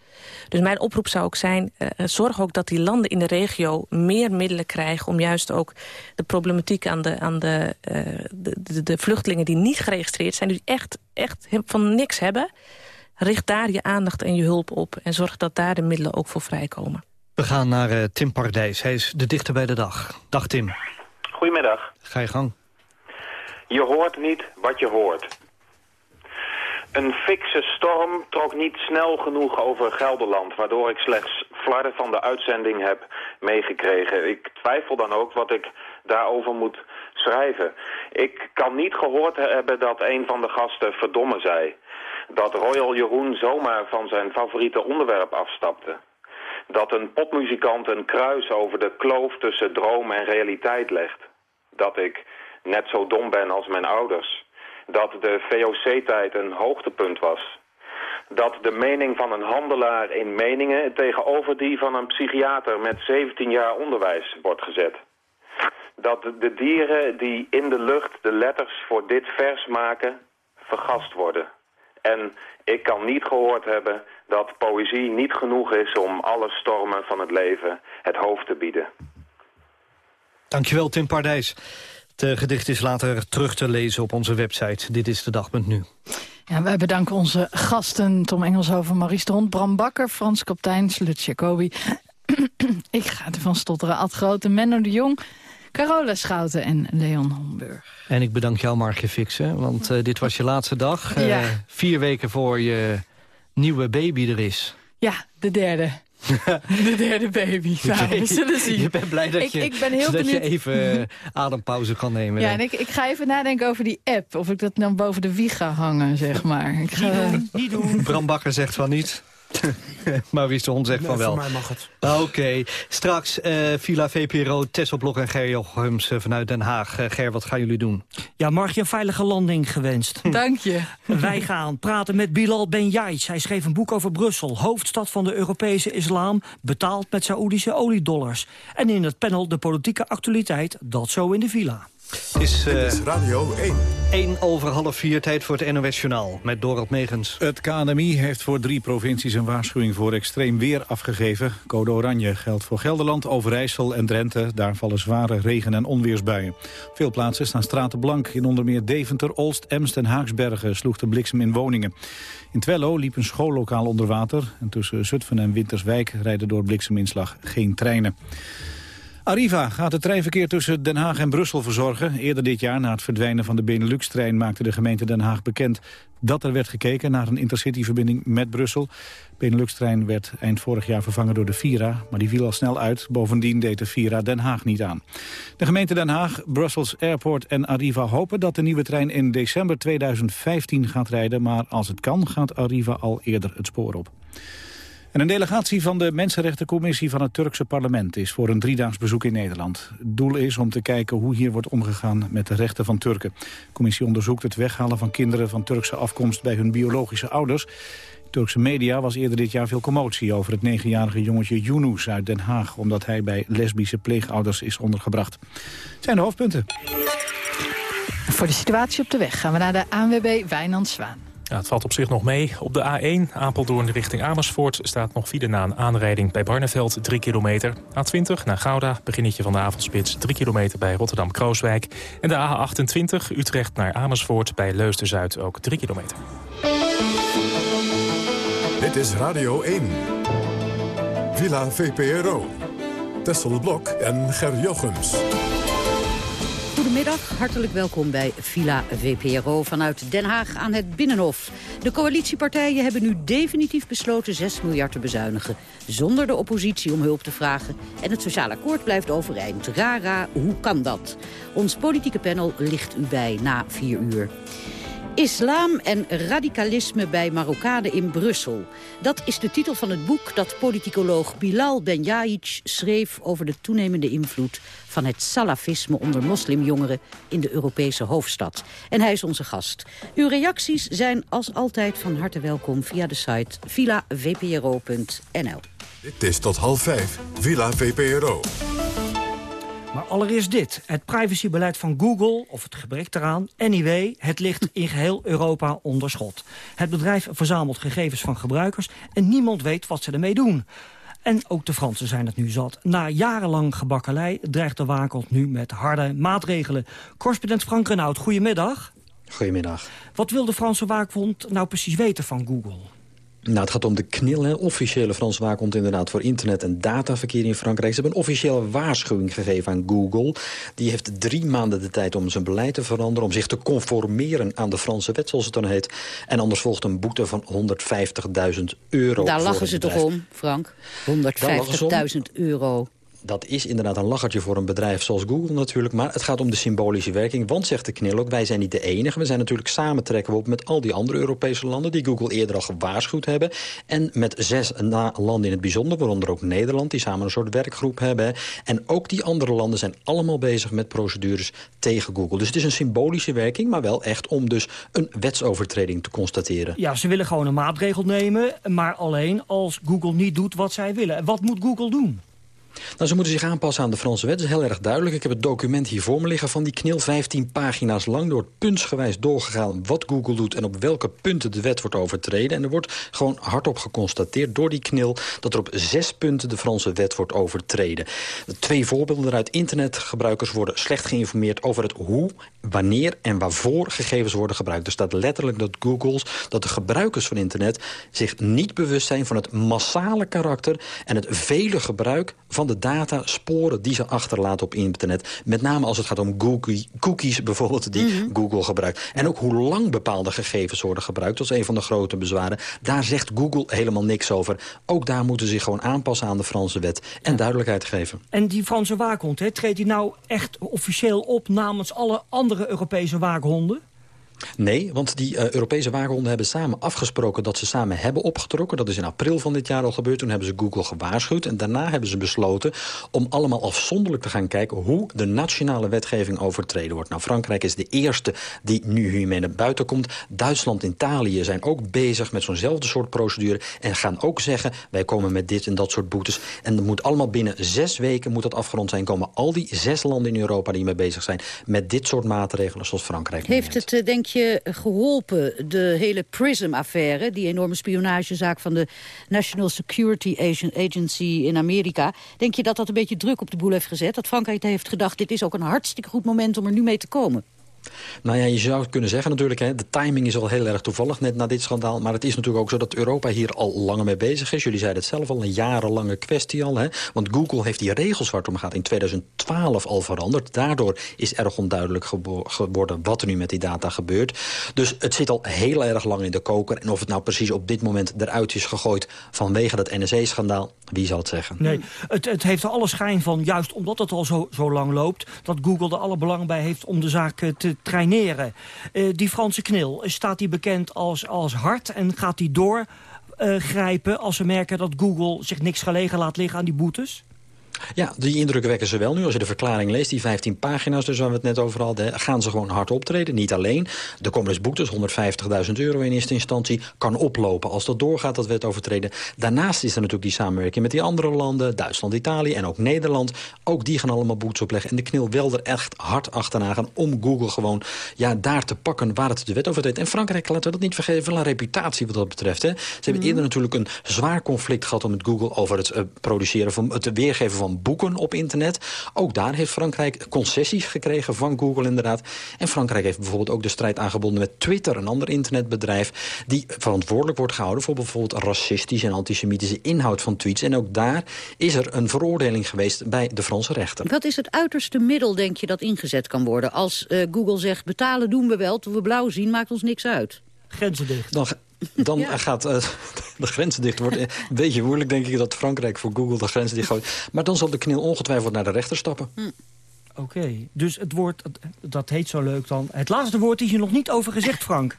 Dus mijn oproep zou ook zijn, uh, zorg ook dat die landen in de regio meer middelen krijgen... om juist ook de problematiek aan de, aan de, uh, de, de, de, vluchtelingen die niet geregistreerd zijn... die echt, echt van niks hebben, richt daar je aandacht en je hulp op... en zorg dat daar de middelen ook voor vrijkomen. We gaan naar uh, Tim Pardijs. Hij is de dichter bij de dag. Dag Tim. Goedemiddag. Ga je gang. Je hoort niet wat je hoort. Een fikse storm trok niet snel genoeg over Gelderland... waardoor ik slechts flarden van de uitzending heb meegekregen. Ik twijfel dan ook wat ik daarover moet schrijven. Ik kan niet gehoord hebben dat een van de gasten verdomme zei. Dat Royal Jeroen zomaar van zijn favoriete onderwerp afstapte. Dat een popmuzikant een kruis over de kloof tussen droom en realiteit legt. Dat ik net zo dom ben als mijn ouders. Dat de VOC-tijd een hoogtepunt was. Dat de mening van een handelaar in meningen tegenover die van een psychiater met 17 jaar onderwijs wordt gezet. Dat de dieren die in de lucht de letters voor dit vers maken, vergast worden. En ik kan niet gehoord hebben dat poëzie niet genoeg is om alle stormen van het leven het hoofd te bieden. Dankjewel, Tim Pardijs. Het eh, gedicht is later terug te lezen op onze website. Dit is de dag.nu. Ja, wij bedanken onze gasten Tom Engelshoven, Maurice de Hond, Bram Bakker, Frans Kapteins, Lut Jacobi. Ik ga ervan stotteren. Ad Grote, Menno de Jong, Carola Schouten en Leon Homburg. En ik bedank jou, Margje Fixen, want uh, dit was je laatste dag. Uh, Ja. Vier weken voor je nieuwe baby er is. Ja, de derde. de derde baby. Nou, we zullen zien. Je bent blij dat Ik- je, ik ben heel zodat je benieuwd. even uh, adempauze kan nemen. Ja, en ik, ik ga even nadenken over die app. Of ik dat dan boven de wieg ga hangen, zeg maar. Ik ga, niet doen. Bram Bakker zegt van niet. Maurice de Hond zegt Nee, van wel. voor mij mag het. Oké, straks uh, Villa VPRO, Tesselblok en Ger Jochems uh, vanuit Den Haag. Uh, Ger, wat gaan jullie doen? Ja, Margje, een veilige landing gewenst. Dank je. Wij gaan praten met Bilal Ben. Hij schreef een boek over Brussel, hoofdstad van de Europese islam... betaald met Saoedische oliedollars. En in het panel de politieke actualiteit, dat zo in de villa. Het is, uh, Dit is Radio 1. 1 over half 4, tijd voor het NOS Journaal met Dorot Megens. Het KNMI heeft voor drie provincies een waarschuwing voor extreem weer afgegeven. Code Oranje geldt voor Gelderland, Overijssel en Drenthe. Daar vallen zware regen- en onweersbuien. Op veel plaatsen staan straten blank. In onder meer Deventer, Olst, Emst en Haaksbergen sloeg de bliksem in woningen. In Twello liep een schoollokaal onder water. En tussen Zutphen en Winterswijk rijden door blikseminslag geen treinen. Arriva gaat het treinverkeer tussen Den Haag en Brussel verzorgen. Eerder dit jaar, na het verdwijnen van de Benelux-trein... maakte de gemeente Den Haag bekend dat er werd gekeken... naar een intercity-verbinding met Brussel. De Benelux-trein werd eind vorig jaar vervangen door de Vira... maar die viel al snel uit. Bovendien deed de Vira Den Haag niet aan. De gemeente Den Haag, Brussels Airport en Arriva hopen... dat de nieuwe trein in december 2015 gaat rijden... maar als het kan gaat Arriva al eerder het spoor op. En een delegatie van de Mensenrechtencommissie van het Turkse parlement is voor een driedaags bezoek in Nederland. Het doel is om te kijken hoe hier wordt omgegaan met de rechten van Turken. De commissie onderzoekt het weghalen van kinderen van Turkse afkomst bij hun biologische ouders. In Turkse media was eerder dit jaar veel commotie over het negenjarige jongetje Yunus uit Den Haag, omdat hij bij lesbische pleegouders is ondergebracht. Het zijn de hoofdpunten. Voor de situatie op de weg gaan we naar de ANWB Wijnand Zwaan. Het valt op zich nog mee. Op de A1 Apeldoorn richting Amersfoort staat nog file na een aanrijding bij Barneveld 3 kilometer. A20 naar Gouda, beginnetje van de avondspits 3 kilometer bij Rotterdam-Krooswijk. En de A28 Utrecht naar Amersfoort bij Leusden-Zuid ook 3 kilometer. Dit is Radio 1. Villa VPRO. Tessel Blok en Ger Jochems. Goedemiddag, hartelijk welkom bij Villa VPRO vanuit Den Haag aan het Binnenhof. De coalitiepartijen hebben nu definitief besloten 6 miljard te bezuinigen. Zonder de oppositie om hulp te vragen. En het sociaal akkoord blijft overeind. Rara, hoe kan dat? Ons politieke panel ligt u bij na 4 uur. Islam en radicalisme bij Marokkanen in Brussel. Dat is de titel van het boek dat politicoloog Bilal Benjaïc schreef... over de toenemende invloed van het salafisme onder moslimjongeren... in de Europese hoofdstad. En hij is onze gast. Uw reacties zijn als altijd van harte welkom via de site villavpro.nl. Dit is tot half vijf. Villa VPRO. Maar allereerst dit. Het privacybeleid van Google, of het gebrek eraan, anyway, het ligt in geheel Europa onder schot. Het bedrijf verzamelt gegevens van gebruikers en niemand weet wat ze ermee doen. En ook de Fransen zijn het nu zat. Na jarenlang gebakkelei dreigt de wakelt nu met harde maatregelen. Correspondent Frank Renaud, goedemiddag. Goedemiddag. Wat wil de Franse waakhond nou precies weten van Google? Nou, het gaat om de KNIL, hè. officiële Franse waakhond inderdaad voor internet en dataverkeer in Frankrijk. Ze hebben een officiële waarschuwing gegeven aan Google. Die heeft drie maanden de tijd om zijn beleid te veranderen, om zich te conformeren aan de Franse wet, zoals het dan heet. En anders volgt een boete van 150.000 euro. Daar lachen ze toch om, Frank? lachen ze om. 150.000 euro. Dat is inderdaad een lachertje voor een bedrijf zoals Google natuurlijk. Maar het gaat om de symbolische werking. Want, zegt de knil ook, wij zijn niet de enige. We zijn natuurlijk samen trekken we op met al die andere Europese landen... die Google eerder al gewaarschuwd hebben. En met zes landen in het bijzonder, waaronder ook Nederland... die samen een soort werkgroep hebben. En ook die andere landen zijn allemaal bezig met procedures tegen Google. Dus het is een symbolische werking, maar wel echt om dus een wetsovertreding te constateren. Ja, ze willen gewoon een maatregel nemen, maar alleen als Google niet doet wat zij willen. Wat moet Google doen? Nou, ze moeten zich aanpassen aan de Franse wet. Dat is heel erg duidelijk. Ik heb het document hier voor me liggen van die knil. 15 pagina's lang door puntsgewijs doorgegaan wat Google doet... en op welke punten de wet wordt overtreden. En er wordt gewoon hardop geconstateerd door die knil... dat er op zes punten de Franse wet wordt overtreden. Twee voorbeelden eruit. Internetgebruikers worden slecht geïnformeerd over het hoe, wanneer en waarvoor gegevens worden gebruikt. Er staat letterlijk dat Google's, dat de gebruikers van internet... zich niet bewust zijn van het massale karakter en het vele gebruik van de data sporen die ze achterlaten op internet. Met name als het gaat om cookies bijvoorbeeld die mhm. Google gebruikt. En ook hoe lang bepaalde gegevens worden gebruikt. Dat is een van de grote bezwaren. Daar zegt Google helemaal niks over. Ook daar moeten ze zich gewoon aanpassen aan de Franse wet. En duidelijkheid geven. En die Franse waakhond, hè, treedt die nou echt officieel op namens alle andere Europese waakhonden? Nee, want die uh, Europese waakhonden hebben samen afgesproken dat ze samen hebben opgetrokken. Dat is in april van dit jaar al gebeurd. Toen hebben ze Google gewaarschuwd. En daarna hebben ze besloten om allemaal afzonderlijk te gaan kijken... hoe de nationale wetgeving overtreden wordt. Nou, Frankrijk is de eerste die nu hiermee naar buiten komt. Duitsland en Italië zijn ook bezig met zo'nzelfde soort procedure. En gaan ook zeggen, wij komen met dit en dat soort boetes. En dat moet allemaal binnen zes weken moet dat afgerond zijn. Komen al die zes landen in Europa die mee bezig zijn... met dit soort maatregelen zoals Frankrijk Heeft het, eh, je geholpen, de hele PRISM-affaire... die enorme spionagezaak van de National Security Agency in Amerika... denk je dat dat een beetje druk op de boel heeft gezet? Dat Frankrijk heeft gedacht, dit is ook een hartstikke goed moment om er nu mee te komen? Nou ja, je zou kunnen zeggen natuurlijk, hè, de timing is al heel erg toevallig net na dit schandaal. Maar het is natuurlijk ook zo dat Europa hier al langer mee bezig is. Jullie zeiden het zelf al, een jarenlange kwestie al. Hè? Want Google heeft die regels waar het om gaat in 2012 al veranderd. Daardoor is erg onduidelijk geworden wat er nu met die data gebeurt. Dus het zit al heel erg lang in de koker. En of het nou precies op dit moment eruit is gegooid vanwege dat NSE-schandaal, wie zal het zeggen? Nee, het, het heeft alle schijn van, juist omdat het al zo, zo lang loopt... dat Google er alle belang bij heeft om de zaak eh, te traineren. Uh, die Franse knil, staat die bekend als, als hard en gaat die doorgrijpen... als ze merken dat Google zich niks gelegen laat liggen aan die boetes? Ja, die indruk wekken ze wel nu. Als je de verklaring leest, die 15 pagina's dus waar we het net over hadden... gaan ze gewoon hard optreden. Niet alleen. Er komen dus boetes, 150.000 euro in eerste instantie... kan oplopen als dat doorgaat, dat wet overtreden. Daarnaast is er natuurlijk die samenwerking met die andere landen... Duitsland, Italië en ook Nederland. Ook die gaan allemaal boetes opleggen. En de knil wel er echt hard achterna gaan om Google gewoon... ja, daar te pakken waar het de wet overtreedt. En Frankrijk, laten we dat niet vergeten, wel een reputatie wat dat betreft. Hè. Ze hebben mhm. eerder natuurlijk een zwaar conflict gehad met Google... over het uh, produceren van het weergeven van boeken op internet. Ook daar heeft Frankrijk concessies gekregen van Google inderdaad. En Frankrijk heeft bijvoorbeeld ook de strijd aangebonden met Twitter... een ander internetbedrijf die verantwoordelijk wordt gehouden... voor bijvoorbeeld racistische en antisemitische inhoud van tweets. En ook daar is er een veroordeling geweest bij de Franse rechter. Wat is het uiterste middel, denk je, dat ingezet kan worden? Als uh, Google zegt, betalen doen we wel, toen we blauw zien, maakt ons niks uit. Grenzen dicht. Dan, dan gaat uh, de grenzen dicht. worden. een beetje moeilijk, denk ik, dat Frankrijk voor Google de grenzen dicht gooit. Maar dan zal de knil ongetwijfeld naar de rechter stappen. Hm. Oké, dus het woord, dat heet zo leuk dan. Het laatste woord is je nog niet over gezegd, Frank.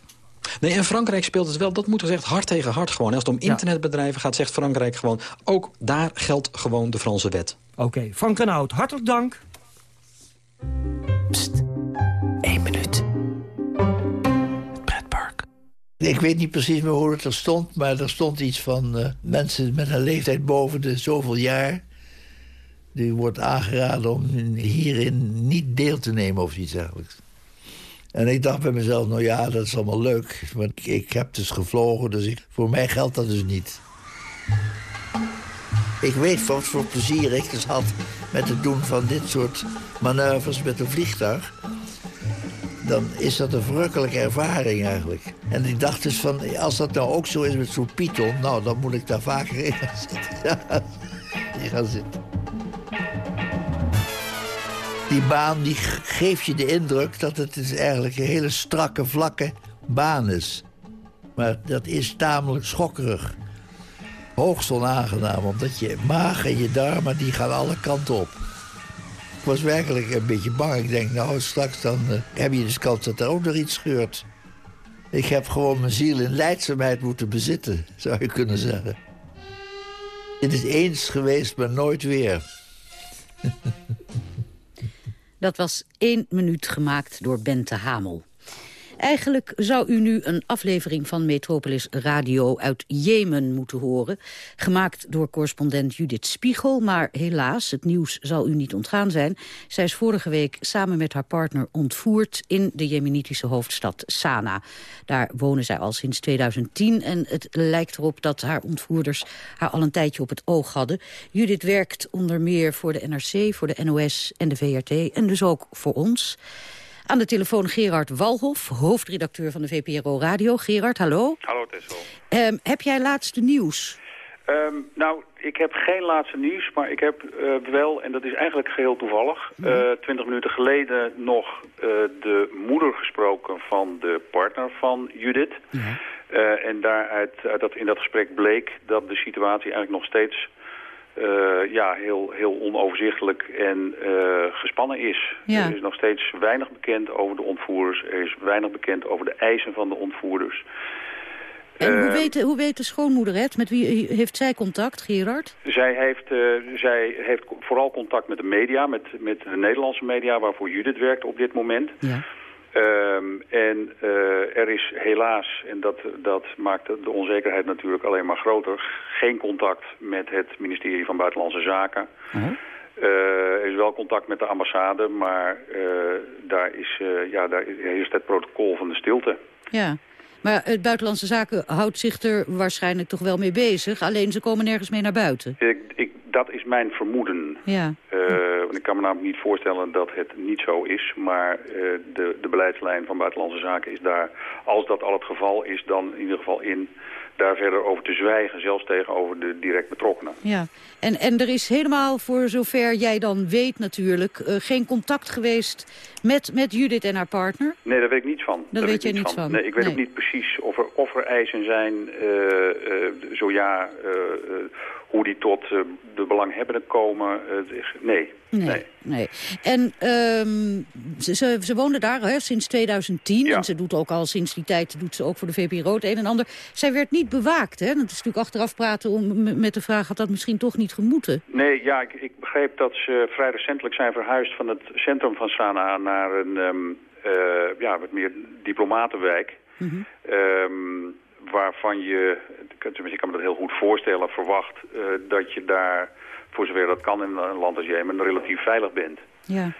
Nee, en Frankrijk speelt het wel, dat moet gezegd, hard tegen hard gewoon. Als het om internetbedrijven gaat, zegt Frankrijk gewoon... ook daar geldt gewoon de Franse wet. Oké, Frank Renaud, hartelijk dank. Pst, Ik weet niet precies meer hoe het er stond, maar er stond iets van uh, mensen met een leeftijd boven de zoveel jaar. Die wordt aangeraden om hierin niet deel te nemen of iets dergelijks. En ik dacht bij mezelf, nou ja, dat is allemaal leuk. Maar ik heb dus gevlogen, dus voor mij geldt dat dus niet. Ik weet wat voor plezier ik dus had met het doen van dit soort manoeuvres met een vliegtuig dan is dat een verrukkelijke ervaring eigenlijk. En ik dacht dus van, als dat nou ook zo is met zo'n Python... nou, dan moet ik daar vaker in gaan zitten. Gaan zitten. Die baan die geeft je de indruk dat het dus eigenlijk een hele strakke, vlakke baan is. Maar dat is tamelijk schokkerig. hoogst onaangenaam. Omdat je maag en je darmen, die gaan alle kanten op. Ik was werkelijk een beetje bang. Ik denk, nou, straks dan uh, heb je dus kans dat er ook nog iets scheurt. Ik heb gewoon mijn ziel in leidzaamheid moeten bezitten, zou je kunnen zeggen. Het is eens geweest, maar nooit weer. Dat was één minuut gemaakt door Bente Hamel. Eigenlijk zou u nu een aflevering van Metropolis Radio uit Jemen moeten horen. Gemaakt door correspondent Judith Spiegel. Maar helaas, het nieuws zal u niet ontgaan zijn. Zij is vorige week samen met haar partner ontvoerd in de jemenitische hoofdstad Sanaa. Daar wonen zij al sinds 2010 en het lijkt erop dat haar ontvoerders haar al een tijdje op het oog hadden. Judith werkt onder meer voor de NRC, voor de NOS en de VRT en dus ook voor ons. Aan de telefoon Gerard Walhof, hoofdredacteur van de VPRO Radio. Gerard, hallo. Hallo Tessel. Um, heb jij laatste nieuws? Um, nou, ik heb geen laatste nieuws, maar ik heb uh, wel, en dat is eigenlijk geheel toevallig... Mhm. Uh, twintig minuten geleden nog uh, de moeder gesproken van de partner van Judith. Ja. en daaruit uit dat, in dat gesprek bleek dat de situatie eigenlijk nog steeds uh, ja, heel, heel onoverzichtelijk en uh, gespannen is. Ja. Er is nog steeds weinig bekend over de ontvoerders. Er is weinig bekend over de eisen van de ontvoerders. En Uh, hoe, weet, hoe weet de schoonmoeder het? Met wie heeft zij contact, Gerard? Zij heeft, uh, zij heeft vooral contact met de media, met, met de Nederlandse media... waarvoor Judith werkt op dit moment. Ja. Um, en uh, er is helaas, en dat, dat maakt de onzekerheid natuurlijk alleen maar groter... geen contact met het ministerie van Buitenlandse Zaken. Uh -huh. uh, er is wel contact met de ambassade, maar uh, daar, is, ja, daar is het protocol van de stilte. Ja, maar het Buitenlandse Zaken houdt zich er waarschijnlijk toch wel mee bezig. Alleen ze komen nergens mee naar buiten. Ik, ik, dat is mijn vermoeden. Ja. Uh, want ik kan me namelijk niet voorstellen dat het niet zo is. Maar uh, de, de beleidslijn van Buitenlandse Zaken is daar, als dat al het geval is, dan in ieder geval in daar verder over te zwijgen, zelfs tegenover de direct betrokkenen. Ja, en, en er is helemaal, voor zover jij dan weet natuurlijk, uh, geen contact geweest met, met Judith en haar partner? Nee, daar weet ik niets van. Daar, daar weet jij niets niets van? van. Nee, ik weet nee. ook niet precies of er, of er eisen zijn, zo ja, hoe die tot de belanghebbenden komen. nee. Nee, nee. nee. En um, ze, ze, ze woonde daar hè, sinds 2010. Ja. En ze doet ook al sinds die tijd doet ze ook voor de VPRO het een en ander. Zij werd niet bewaakt. Hè? Dat is natuurlijk achteraf praten om, met de vraag... had dat misschien toch niet gemoeten? Nee, ja, ik, ik begreep dat ze vrij recentelijk zijn verhuisd... van het centrum van Sanaa naar een um, uh, ja, wat meer diplomatenwijk. Mm -hmm. um, waarvan je, tenminste ik kan me dat heel goed voorstellen... verwacht uh, dat je daar voor zover dat kan in een land als Jemen, relatief veilig bent. Ja.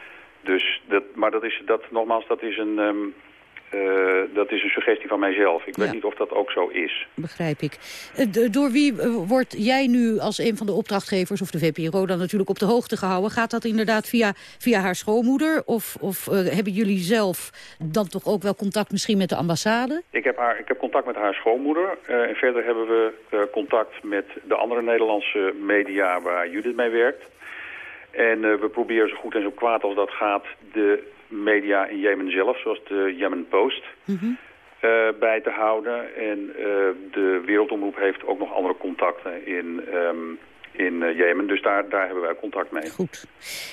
Dus dat, maar dat is, dat, nogmaals, dat is een, um, uh, dat is een suggestie van mijzelf. Ik Ja. weet niet of dat ook zo is. Begrijp ik. Uh, door wie uh, wordt jij nu als een van de opdrachtgevers, of de VPRO dan natuurlijk op de hoogte gehouden? Gaat dat inderdaad via, via haar schoonmoeder? Of, of hebben jullie zelf dan toch ook wel contact misschien met de ambassade? Ik heb, haar, ik heb contact met haar schoonmoeder. en verder hebben we contact met de andere Nederlandse media waar Judith mee werkt. En we proberen zo goed en zo kwaad als dat gaat de media in Jemen zelf, zoals de Yemen Post, mm -hmm. uh, bij te houden. En uh, de Wereldomroep heeft ook nog andere contacten in, um, in uh, Jemen. Dus daar, daar hebben wij contact mee. Goed.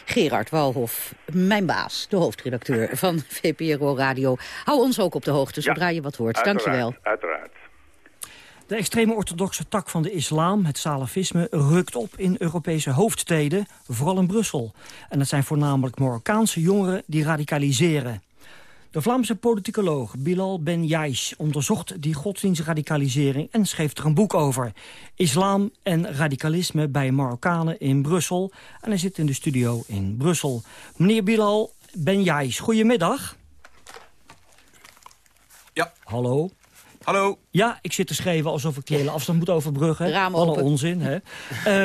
Gerard Walhof, mijn baas, de hoofdredacteur van VPRO Radio. Hou ons ook op de hoogte, zodra ja, je wat hoort. Uiteraard, Dankjewel. Uiteraard. De extreme orthodoxe tak van de islam, het salafisme, rukt op in Europese hoofdsteden, vooral in Brussel. En dat zijn voornamelijk Marokkaanse jongeren die radicaliseren. De Vlaamse politicoloog Bilal Ben Jaish onderzocht die godsdienstradicalisering en schreef er een boek over. Islam en radicalisme bij Marokkanen in Brussel. En hij zit in de studio in Brussel. Meneer Bilal Ben Jaish, goedemiddag. Ja. Hallo. Hallo. Ja, ik zit te schrijven alsof ik die hele afstand moet overbruggen. Raam Alle open. onzin, hè.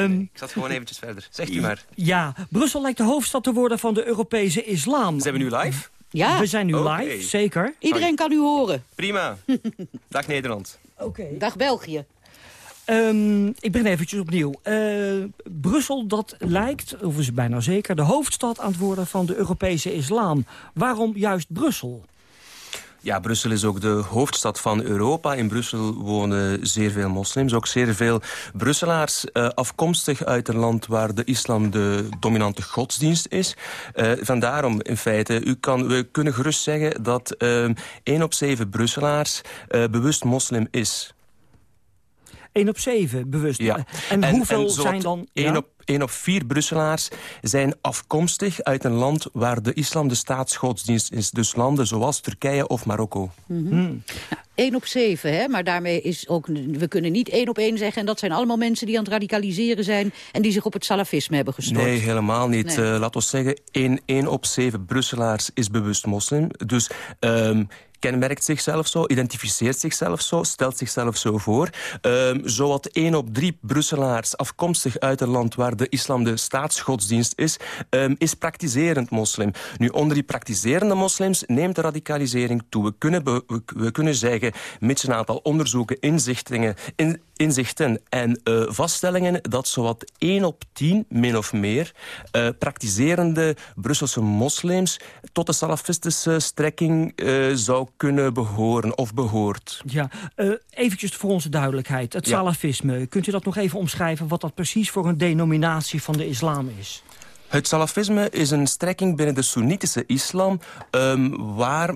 um, ik zat gewoon eventjes verder. Zegt u maar. Ja, Brussel lijkt de hoofdstad te worden van de Europese islam. Zijn we nu live? Ja. We zijn nu okay. live, zeker. Iedereen kan u horen. Prima. Dag Nederland. Oké. Okay. Dag België. Um, ik begin eventjes opnieuw. Uh, Brussel, dat lijkt, of is bijna zeker, de hoofdstad aan het worden van de Europese islam. Waarom juist Brussel? Ja, Brussel is ook de hoofdstad van Europa. In Brussel wonen zeer veel moslims. Ook zeer veel Brusselaars uh, afkomstig uit een land waar de islam de dominante godsdienst is. Uh, vandaarom in feite, u kan, we kunnen gerust zeggen dat uh, 1 op 7 Brusselaars bewust moslim is. 1 op 7 bewust. Ja. En, en hoeveel en zijn dan... 1 op 1 op 4 Brusselaars zijn afkomstig uit een land waar de islam de staatsgodsdienst is. Dus landen zoals Turkije of Marokko. Mm -hmm. 1 op 7, hè? maar daarmee is ook... We kunnen niet 1 op 1 zeggen... en dat zijn allemaal mensen die aan het radicaliseren zijn... en die zich op het salafisme hebben gestort. Nee, helemaal niet. Nee. Uh, laat ons zeggen, 1, 1 op 7 Brusselaars is bewust moslim. Dus... Um, kenmerkt zichzelf zo, identificeert zichzelf zo, stelt zichzelf zo voor. Um, zowat 1 op 3 Brusselaars afkomstig uit een land waar de islam de staatsgodsdienst is, um, is praktiserend moslim. Nu, onder die praktiserende moslims neemt de radicalisering toe. We kunnen, we, kunnen zeggen, met een aantal onderzoeken, inzichtingen, in, inzichten en uh, vaststellingen dat zowat 1 op 10, min of meer, uh, praktiserende Brusselse moslims tot de salafistische strekking uh, zou kunnen behoren of behoort. Ja, eventjes voor onze duidelijkheid. Het ja. salafisme, kunt u dat nog even omschrijven... wat dat precies voor een denominatie van de islam is? Het salafisme is een strekking binnen de Soenitische islam... Um, waar,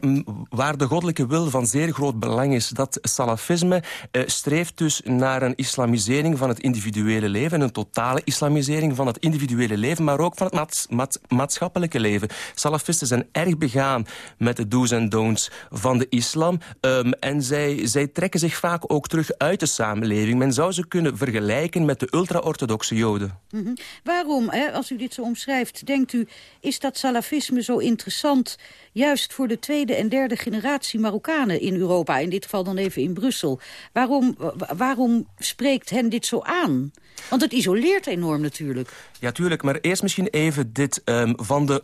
waar de goddelijke wil van zeer groot belang is. Dat salafisme uh, streeft dus naar een islamisering van het individuele leven... een totale islamisering van het individuele leven... maar ook van het maats, maats, maatschappelijke leven. Salafisten zijn erg begaan met de do's en don'ts van de islam... Um, en zij, zij trekken zich vaak ook terug uit de samenleving. Men zou ze kunnen vergelijken met de ultra-orthodoxe joden. -hmm. Waarom, hè, als u dit zo omschrijft schrijft, denkt u... is dat salafisme zo interessant juist voor de tweede en derde generatie Marokkanen in Europa? In dit geval dan even in Brussel. Waarom, waarom spreekt hen dit zo aan? Want het isoleert enorm natuurlijk. Ja, tuurlijk. Maar eerst misschien even dit. Um, van de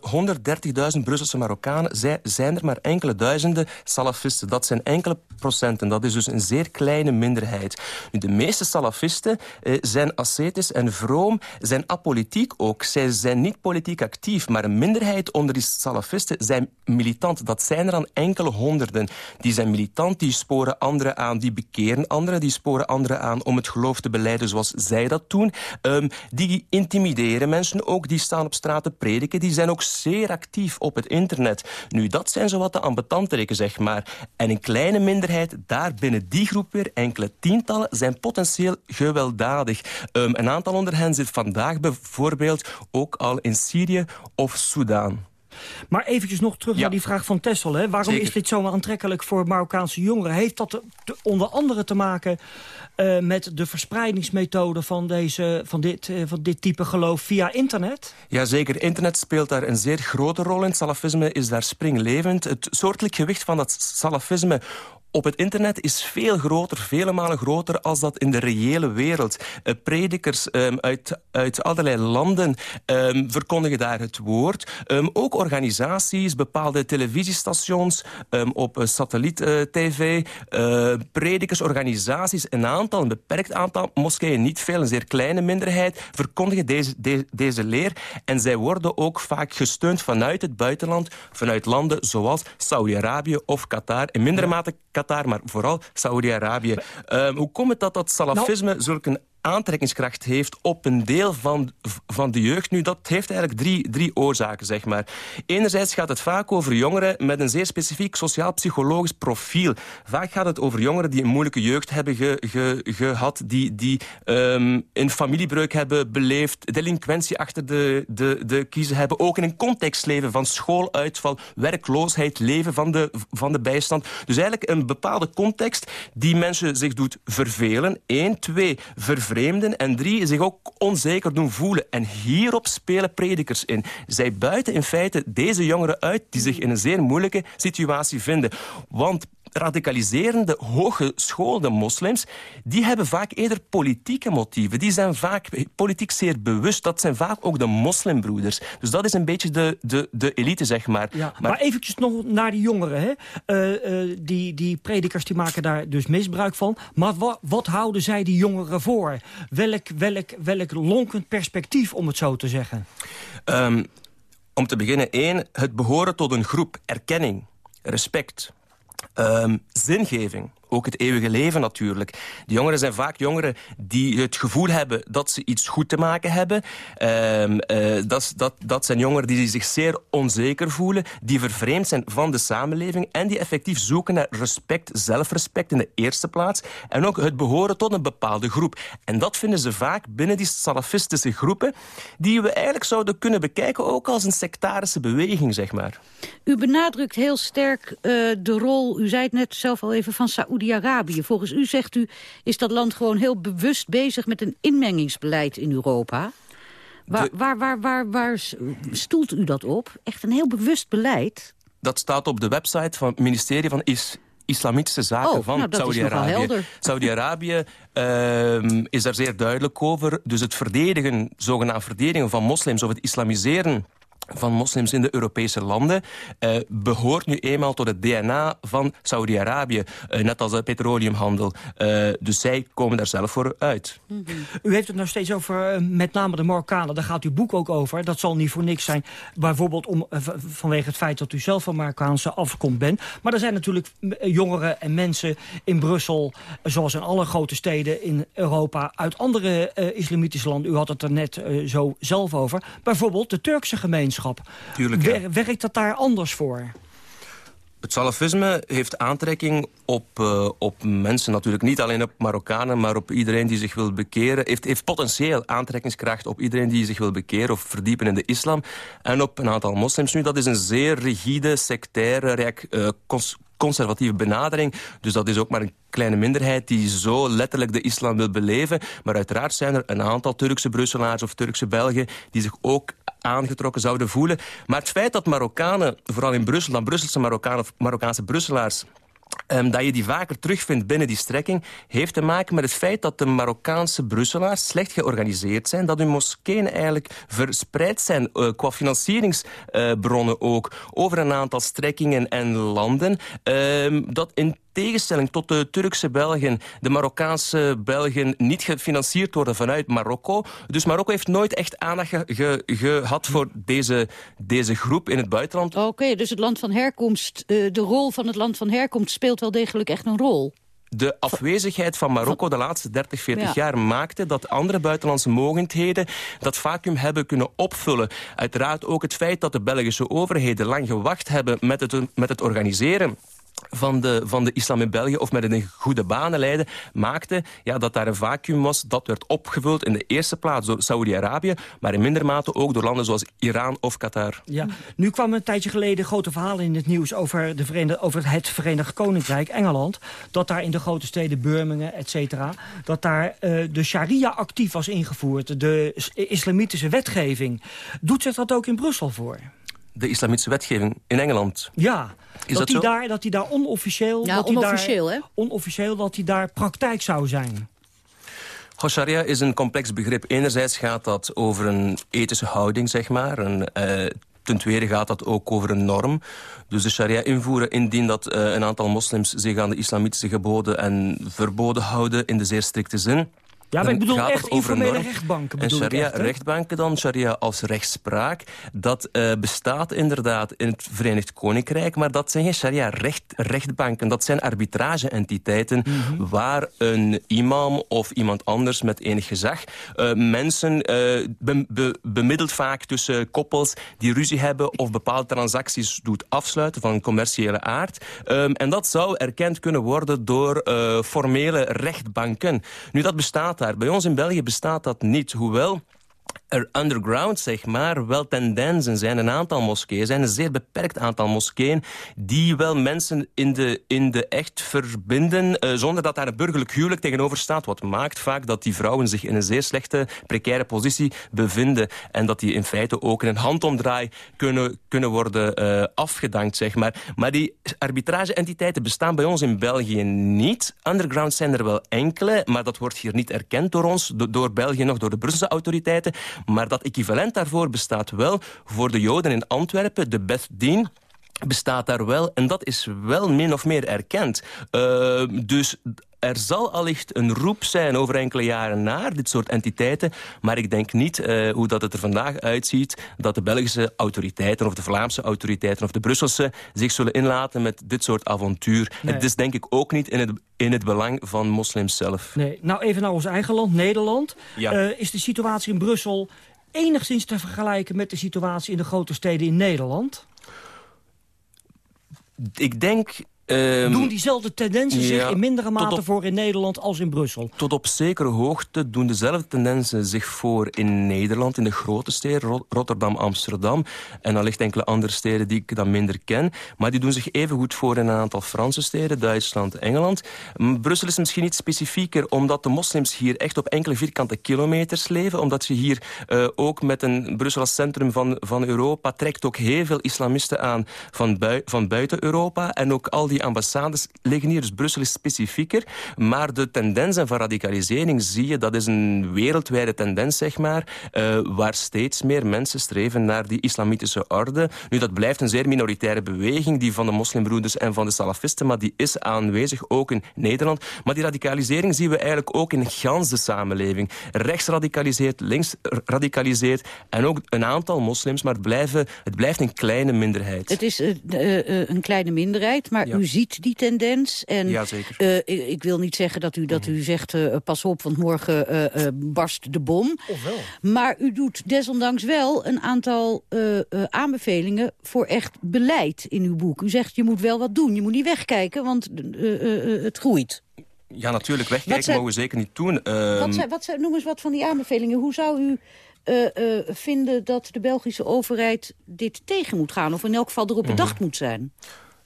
130.000 Brusselse Marokkanen zijn er maar enkele duizenden salafisten. Dat zijn enkele procenten. Dat is dus een zeer kleine minderheid. Nu, de meeste salafisten uh, zijn ascetisch en vroom, zijn apolitiek ook. Zij zijn niet politiek actief, maar een minderheid onder die salafisten zijn militant. Dat zijn er dan enkele honderden. Die zijn militant, die sporen anderen aan, die bekeren anderen, die sporen anderen aan om het geloof te beleiden zoals zij dat doen. Um, die intimideren mensen ook, die staan op straat te prediken. Die zijn ook zeer actief op het internet. Nu, dat zijn zowat de ambetanterikken, zeg maar. En een kleine minderheid, daar binnen die groep weer, enkele tientallen, zijn potentieel gewelddadig. Um, een aantal onder hen zit vandaag bijvoorbeeld ook al in Syrië of Soudaan. Maar eventjes nog terug ja. naar die vraag van Tessel. Hè? Waarom Zeker. is dit zo aantrekkelijk voor Marokkaanse jongeren? Heeft dat te, te, onder andere te maken uh, met de verspreidingsmethode van, deze, van, dit, uh, van dit type geloof via internet? Jazeker, internet speelt daar een zeer grote rol in. Salafisme is daar springlevend. Het soortelijk gewicht van dat salafisme op het internet is veel groter, vele malen groter als dat in de reële wereld. Uh, predikers um, uit, uit allerlei landen um, verkondigen daar het woord. Um, ook organisaties, bepaalde televisiestations op uh, satelliet-tv, uh, predikers, organisaties, een aantal, een beperkt aantal moskeeën, niet veel, een zeer kleine minderheid, verkondigen deze, de, deze leer. En zij worden ook vaak gesteund vanuit het buitenland, vanuit landen zoals Saudi-Arabië of Qatar, in mindere mate Qatar, maar vooral Saudi-Arabië. Um, hoe komt het dat dat salafisme nou, zulke aantrekkingskracht heeft op een deel van, van de jeugd. Nu, dat heeft eigenlijk drie, drie oorzaken, zeg maar. Enerzijds gaat het vaak over jongeren met een zeer specifiek sociaal-psychologisch profiel. Vaak gaat het over jongeren die een moeilijke jeugd hebben ge, ge, gehad, die, die um, een familiebreuk hebben beleefd, delinquentie achter de, de, de kiezen hebben, ook in een context leven van schooluitval, werkloosheid, leven van de, van de bijstand. Dus eigenlijk een bepaalde context die mensen zich doet vervelen. Eén, twee, vervelen vervreemden. En drie, zich ook onzeker doen voelen. En hierop spelen predikers in. Zij buiten in feite deze jongeren uit die zich in een zeer moeilijke situatie vinden. Want radicaliserende, hooggeschoolde moslims... die hebben vaak eerder politieke motieven. Die zijn vaak politiek zeer bewust. Dat zijn vaak ook de moslimbroeders. Dus dat is een beetje de, de, de elite, zeg maar. Ja, maar, maar eventjes nog naar die jongeren. Hè? Uh, uh, die, die predikers die maken daar dus misbruik van. Maar wat, wat houden zij die jongeren voor? Welk, welk, welk lonkend perspectief, om het zo te zeggen? Um, om te beginnen, één, het behoren tot een groep. Erkenning, respect... Ehm, zingeving ook het eeuwige leven natuurlijk. De jongeren zijn vaak jongeren die het gevoel hebben dat ze iets goed te maken hebben. Um, uh, dat, dat, dat zijn jongeren die zich zeer onzeker voelen, die vervreemd zijn van de samenleving en die effectief zoeken naar respect, zelfrespect in de eerste plaats en ook het behoren tot een bepaalde groep. En dat vinden ze vaak binnen die salafistische groepen die we eigenlijk zouden kunnen bekijken ook als een sectarische beweging, zeg maar. U benadrukt heel sterk uh, de rol, u zei het net zelf al even, van Saoedi Saoedi-Arabië. Volgens u, zegt u, is dat land gewoon heel bewust bezig met een inmengingsbeleid in Europa. Waar, waar, waar, waar, waar stoelt u dat op? Echt een heel bewust beleid? Dat staat op de website van het ministerie van Is islamitische zaken oh, van nou, Saudi-Arabië. Saudi-Arabië uh, is daar zeer duidelijk over. Dus het verdedigen, zogenaamd verdedigen van moslims of het islamiseren van moslims in de Europese landen... Uh, behoort nu eenmaal tot het DNA van Saudi-Arabië. Uh, net als de petroleumhandel. Uh, dus zij komen daar zelf voor uit. -hmm. U heeft het nog steeds over met name de Marokkanen. Daar gaat uw boek ook over. Dat zal niet voor niks zijn. Bijvoorbeeld om, vanwege het feit dat u zelf van Marokkaanse afkomst bent. Maar er zijn natuurlijk jongeren en mensen in Brussel... zoals in alle grote steden in Europa... uit andere islamitische landen. U had het er net zo zelf over. Bijvoorbeeld de Turkse gemeenschap Tuurlijk, ja. Werkt dat daar anders voor? Het salafisme heeft aantrekking op, uh, op mensen, natuurlijk niet alleen op Marokkanen, maar op iedereen die zich wil bekeren. Heeft, heeft potentieel aantrekkingskracht op iedereen die zich wil bekeren of verdiepen in de islam. En op een aantal moslims nu. Dat is een zeer rigide, sectaire, rijk, uh, conservatieve benadering. Dus dat is ook maar een kleine minderheid die zo letterlijk de islam wil beleven. Maar uiteraard zijn er een aantal Turkse Brusselaars of Turkse Belgen... die zich ook aangetrokken zouden voelen. Maar het feit dat Marokkanen, vooral in Brussel... dan Brusselse Marokkanen of Marokkaanse Brusselaars... Um, dat je die vaker terugvindt binnen die strekking... heeft te maken met het feit dat de Marokkaanse Brusselaars slecht georganiseerd zijn. Dat hun moskeeën eigenlijk verspreid zijn, uh, qua financieringsbronnen ook... over een aantal strekkingen en landen. Um, dat in tegenstelling tot de Turkse Belgen, de Marokkaanse Belgen niet gefinancierd worden vanuit Marokko. Dus Marokko heeft nooit echt aandacht ge ge gehad voor deze, deze groep in het buitenland. Oké, okay, dus het land van herkomst, uh, de rol van het land van herkomst speelt wel degelijk echt een rol de afwezigheid van Marokko de laatste 30, 40 ja. jaar maakte dat andere buitenlandse mogendheden dat vacuüm hebben kunnen opvullen. Uiteraard ook het feit dat de Belgische overheden lang gewacht hebben met het, met het organiseren van de, van de islam in België of met een goede banen leiden, maakte ja, dat daar een vacuüm was. Dat werd opgevuld in de eerste plaats door Saudi-Arabië, maar in minder mate ook door landen zoals Iran of Qatar. Ja, nu kwam een tijdje geleden grote verhalen in het nieuws over, de over het Verenigd Koninkrijk, Engeland, dat daar in de grote steden Birmingham, et cetera, dat daar uh, de sharia actief was ingevoerd, de islamitische wetgeving. Doet zich dat ook in Brussel voor? De islamitische wetgeving in Engeland. Ja, is dat, dat, die daar, dat die daar onofficieel... Ja, dat onofficieel, daar, hè? Onofficieel dat die daar praktijk zou zijn. Sharia is een complex begrip. Enerzijds gaat dat over een ethische houding, zeg maar. Een, uh, ten tweede gaat dat ook over een norm. Dus de sharia invoeren indien dat uh, een aantal moslims zich aan de islamitische geboden en verboden houden in de zeer strikte zin. Ja, maar ik bedoel echt informele rechtbanken. En sharia-rechtbanken dan, sharia als rechtspraak... dat uh, bestaat inderdaad in het Verenigd Koninkrijk... maar dat zijn geen sharia-rechtbanken. Dat zijn arbitrage-entiteiten... Mm -hmm. waar een imam of iemand anders met enig gezag... Uh, mensen uh, be be bemiddelt vaak tussen koppels die ruzie hebben... of bepaalde transacties doet afsluiten van een commerciële aard. Um, en dat zou erkend kunnen worden door formele rechtbanken. Nu, dat bestaat Bij ons in België bestaat dat niet. Hoewel er underground, zeg maar, wel tendensen zijn. Een aantal moskeeën zijn een zeer beperkt aantal moskeeën... die wel mensen in de, in de echt verbinden... Uh, zonder dat daar een burgerlijk huwelijk tegenover staat. Wat maakt vaak dat die vrouwen zich in een zeer slechte, precaire positie bevinden. En dat die in feite ook in een handomdraai kunnen, kunnen worden uh, afgedankt, zeg maar. Maar die arbitrage-entiteiten bestaan bij ons in België niet. Underground zijn er wel enkele, maar dat wordt hier niet erkend door ons... Do door België nog door de Brusselse autoriteiten... Maar dat equivalent daarvoor bestaat wel voor de Joden in Antwerpen, de Beth bestaat daar wel. En dat is wel min of meer erkend. Uh, dus er zal allicht een roep zijn over enkele jaren naar dit soort entiteiten. Maar ik denk niet, uh, hoe dat het er vandaag uitziet... dat de Belgische autoriteiten of de Vlaamse autoriteiten of de Brusselse... zich zullen inlaten met dit soort avontuur. Nee. Het is denk ik ook niet in het, in het belang van moslims zelf. Nee. Nou, even naar ons eigen land, Nederland. Ja. Uh, is de situatie in Brussel enigszins te vergelijken... met de situatie in de grote steden in Nederland? Ik denk Um, doen diezelfde tendensen zich in mindere mate voor in Nederland als in Brussel? Tot op zekere hoogte doen dezelfde tendensen zich voor in Nederland, in de grote steden, Rotterdam, Amsterdam. En dan ligt enkele andere steden die ik dan minder ken. Maar die doen zich even goed voor in een aantal Franse steden, Duitsland, Engeland. Brussel is misschien iets specifieker, omdat de moslims hier echt op enkele vierkante kilometers leven. Omdat je hier uh, ook met een Brussel als centrum van, van Europa trekt ook heel veel islamisten aan van, bui van buiten Europa. En ook al die ambassades liggen hier, dus Brussel is specifieker. Maar de tendensen van radicalisering zie je, dat is een wereldwijde tendens, zeg maar, uh, waar steeds meer mensen streven naar die islamitische orde. Nu, dat blijft een zeer minoritaire beweging, die van de moslimbroeders en van de salafisten, maar die is aanwezig, ook in Nederland. Maar die radicalisering zien we eigenlijk ook in gans de samenleving. Rechts radicaliseert, links radicaliseert en ook een aantal moslims, maar het, blijven, het blijft een kleine minderheid. Het is uh, uh, een kleine minderheid, maar ja. U ziet die tendens. En, ja, zeker. Uh, ik, ik, wil niet zeggen dat u, dat u zegt, uh, pas op, want morgen uh, barst de bom. Ofwel. Maar u doet desondanks wel een aantal aanbevelingen voor echt beleid in uw boek. U zegt, je moet wel wat doen. Je moet niet wegkijken, want het groeit. Ja, natuurlijk. Wegkijken zijn, mogen we zeker niet doen. Wat zijn, wat zijn, noem eens wat van die aanbevelingen. Hoe zou u uh, uh, vinden dat de Belgische overheid dit tegen moet gaan? Of in elk geval erop bedacht moet zijn?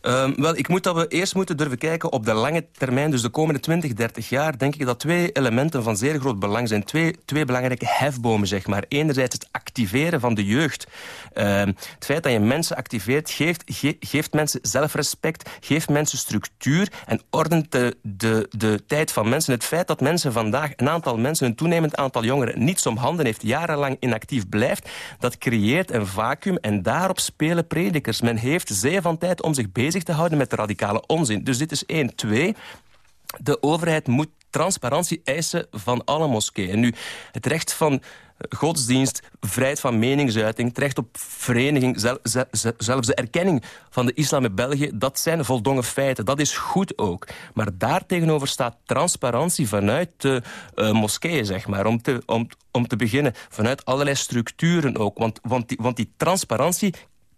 Um, wel, ik moet dat we eerst moeten durven kijken op de lange termijn, dus de komende 20, 30 jaar, denk ik dat twee elementen van zeer groot belang zijn. Twee, twee belangrijke hefbomen, zeg maar. Enerzijds het activeren van de jeugd. Um, het feit dat je mensen activeert, geeft, ge, geeft mensen zelfrespect, geeft mensen structuur en ordent de, de, de tijd van mensen. Het feit dat mensen vandaag, een aantal mensen, een toenemend aantal jongeren, niets om handen heeft, jarenlang inactief blijft, dat creëert een vacuüm en daarop spelen predikers. Men heeft zeer van tijd om zich bezig te houden met de radicale onzin. Dus dit is één. Twee, de overheid moet transparantie eisen van alle moskeeën. Nu, het recht van godsdienst, vrijheid van meningsuiting, het recht op vereniging, zelfs de erkenning van de islam in België, dat zijn voldongen feiten. Dat is goed ook. Maar daartegenover staat transparantie vanuit de uh, moskeeën, zeg maar. Om te, om, om te beginnen, vanuit allerlei structuren ook. Want, want, want die transparantie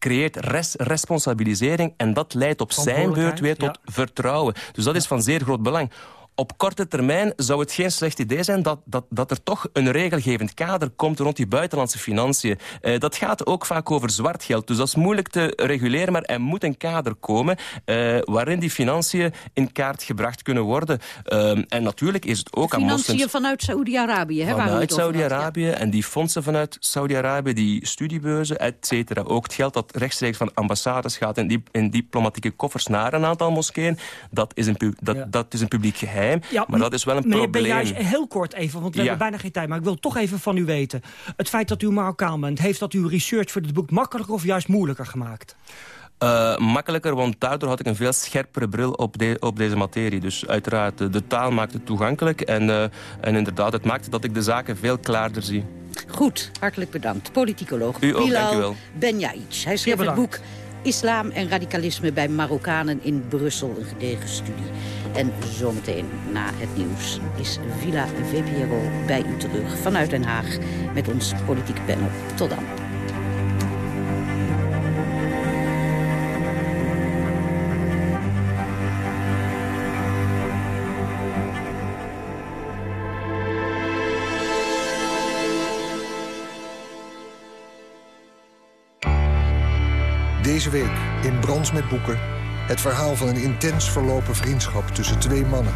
creëert res responsabilisering en dat leidt op zijn beurt weer tot ja. vertrouwen. Dus dat is van zeer groot belang op korte termijn zou het geen slecht idee zijn dat, dat, dat er toch een regelgevend kader komt rond die buitenlandse financiën. Uh, dat gaat ook vaak over zwart geld, dus dat is moeilijk te reguleren, maar er moet een kader komen uh, waarin die financiën in kaart gebracht kunnen worden. Uh, en natuurlijk is het ook aan moslims... Financiën vanuit Saoedi-Arabië, hè? Vanuit Saoedi-Arabië ja. en die fondsen vanuit Saoedi-Arabië, die studiebeurzen, et cetera. Ook het geld dat rechtstreeks van ambassades gaat in, die, in diplomatieke koffers naar een aantal moskeeën, dat is een, dat, ja. dat is een publiek geheim geheim. Ja, maar dat is wel een meneer probleem. Meneer heel kort even, want we ja. hebben bijna geen tijd. Maar ik wil toch even van u weten. Het feit dat u Marokkaan bent, heeft dat uw research voor dit boek makkelijker of juist moeilijker gemaakt? Uh, makkelijker, want daardoor had ik een veel scherpere bril op, de, op deze materie. Dus uiteraard, de, de taal maakt het toegankelijk. En, uh, en inderdaad, het maakt dat ik de zaken veel klaarder zie. Goed, hartelijk bedankt. Politicoloog U ook, Bilal Benjaic. Hij schreef het boek Islam en radicalisme bij Marokkanen in Brussel. Een gedegen studie. En zometeen na het nieuws is Villa VPRO bij u terug vanuit Den Haag met ons politieke panel. Tot dan. Deze week in Brans met Boeken... het verhaal van een intens verlopen vriendschap tussen twee mannen.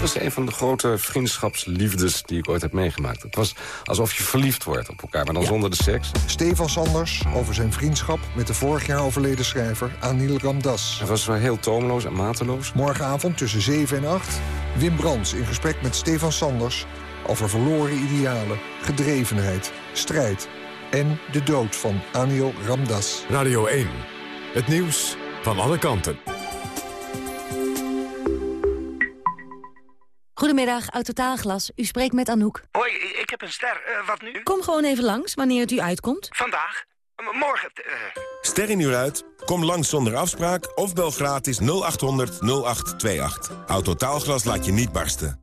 Dat is een van de grote vriendschapsliefdes die ik ooit heb meegemaakt. Het was alsof je verliefd wordt op elkaar, maar dan ja. zonder de seks. Stefan Sanders over zijn vriendschap met de vorig jaar overleden schrijver Anil Ramdas. Het was wel heel toomloos en mateloos. Morgenavond tussen 7 en 8. Wim Brands in gesprek met Stefan Sanders... over verloren idealen, gedrevenheid, strijd en de dood van Anil Ramdas. Radio 1. Het nieuws van alle kanten. Goedemiddag, Autotaalglas. U spreekt met Anouk. Hoi, ik heb een ster. Uh, wat nu? Kom gewoon even langs, wanneer het u uitkomt. Vandaag? M morgen? Uh... Ster in uur uit? Kom langs zonder afspraak of bel gratis 0800 0828. Autotaalglas laat je niet barsten.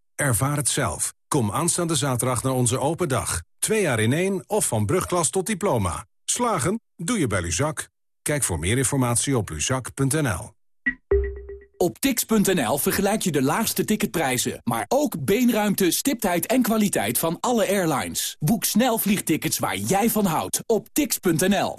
Ervaar het zelf. Kom aanstaande zaterdag naar onze open dag. Twee jaar in één of van brugklas tot diploma. Slagen? Doe je bij Luzak. Kijk voor meer informatie op luzak.nl. Op tix.nl vergelijk je de laagste ticketprijzen, maar ook beenruimte, stiptheid en kwaliteit van alle airlines. Boek snel vliegtickets waar jij van houdt op tix.nl.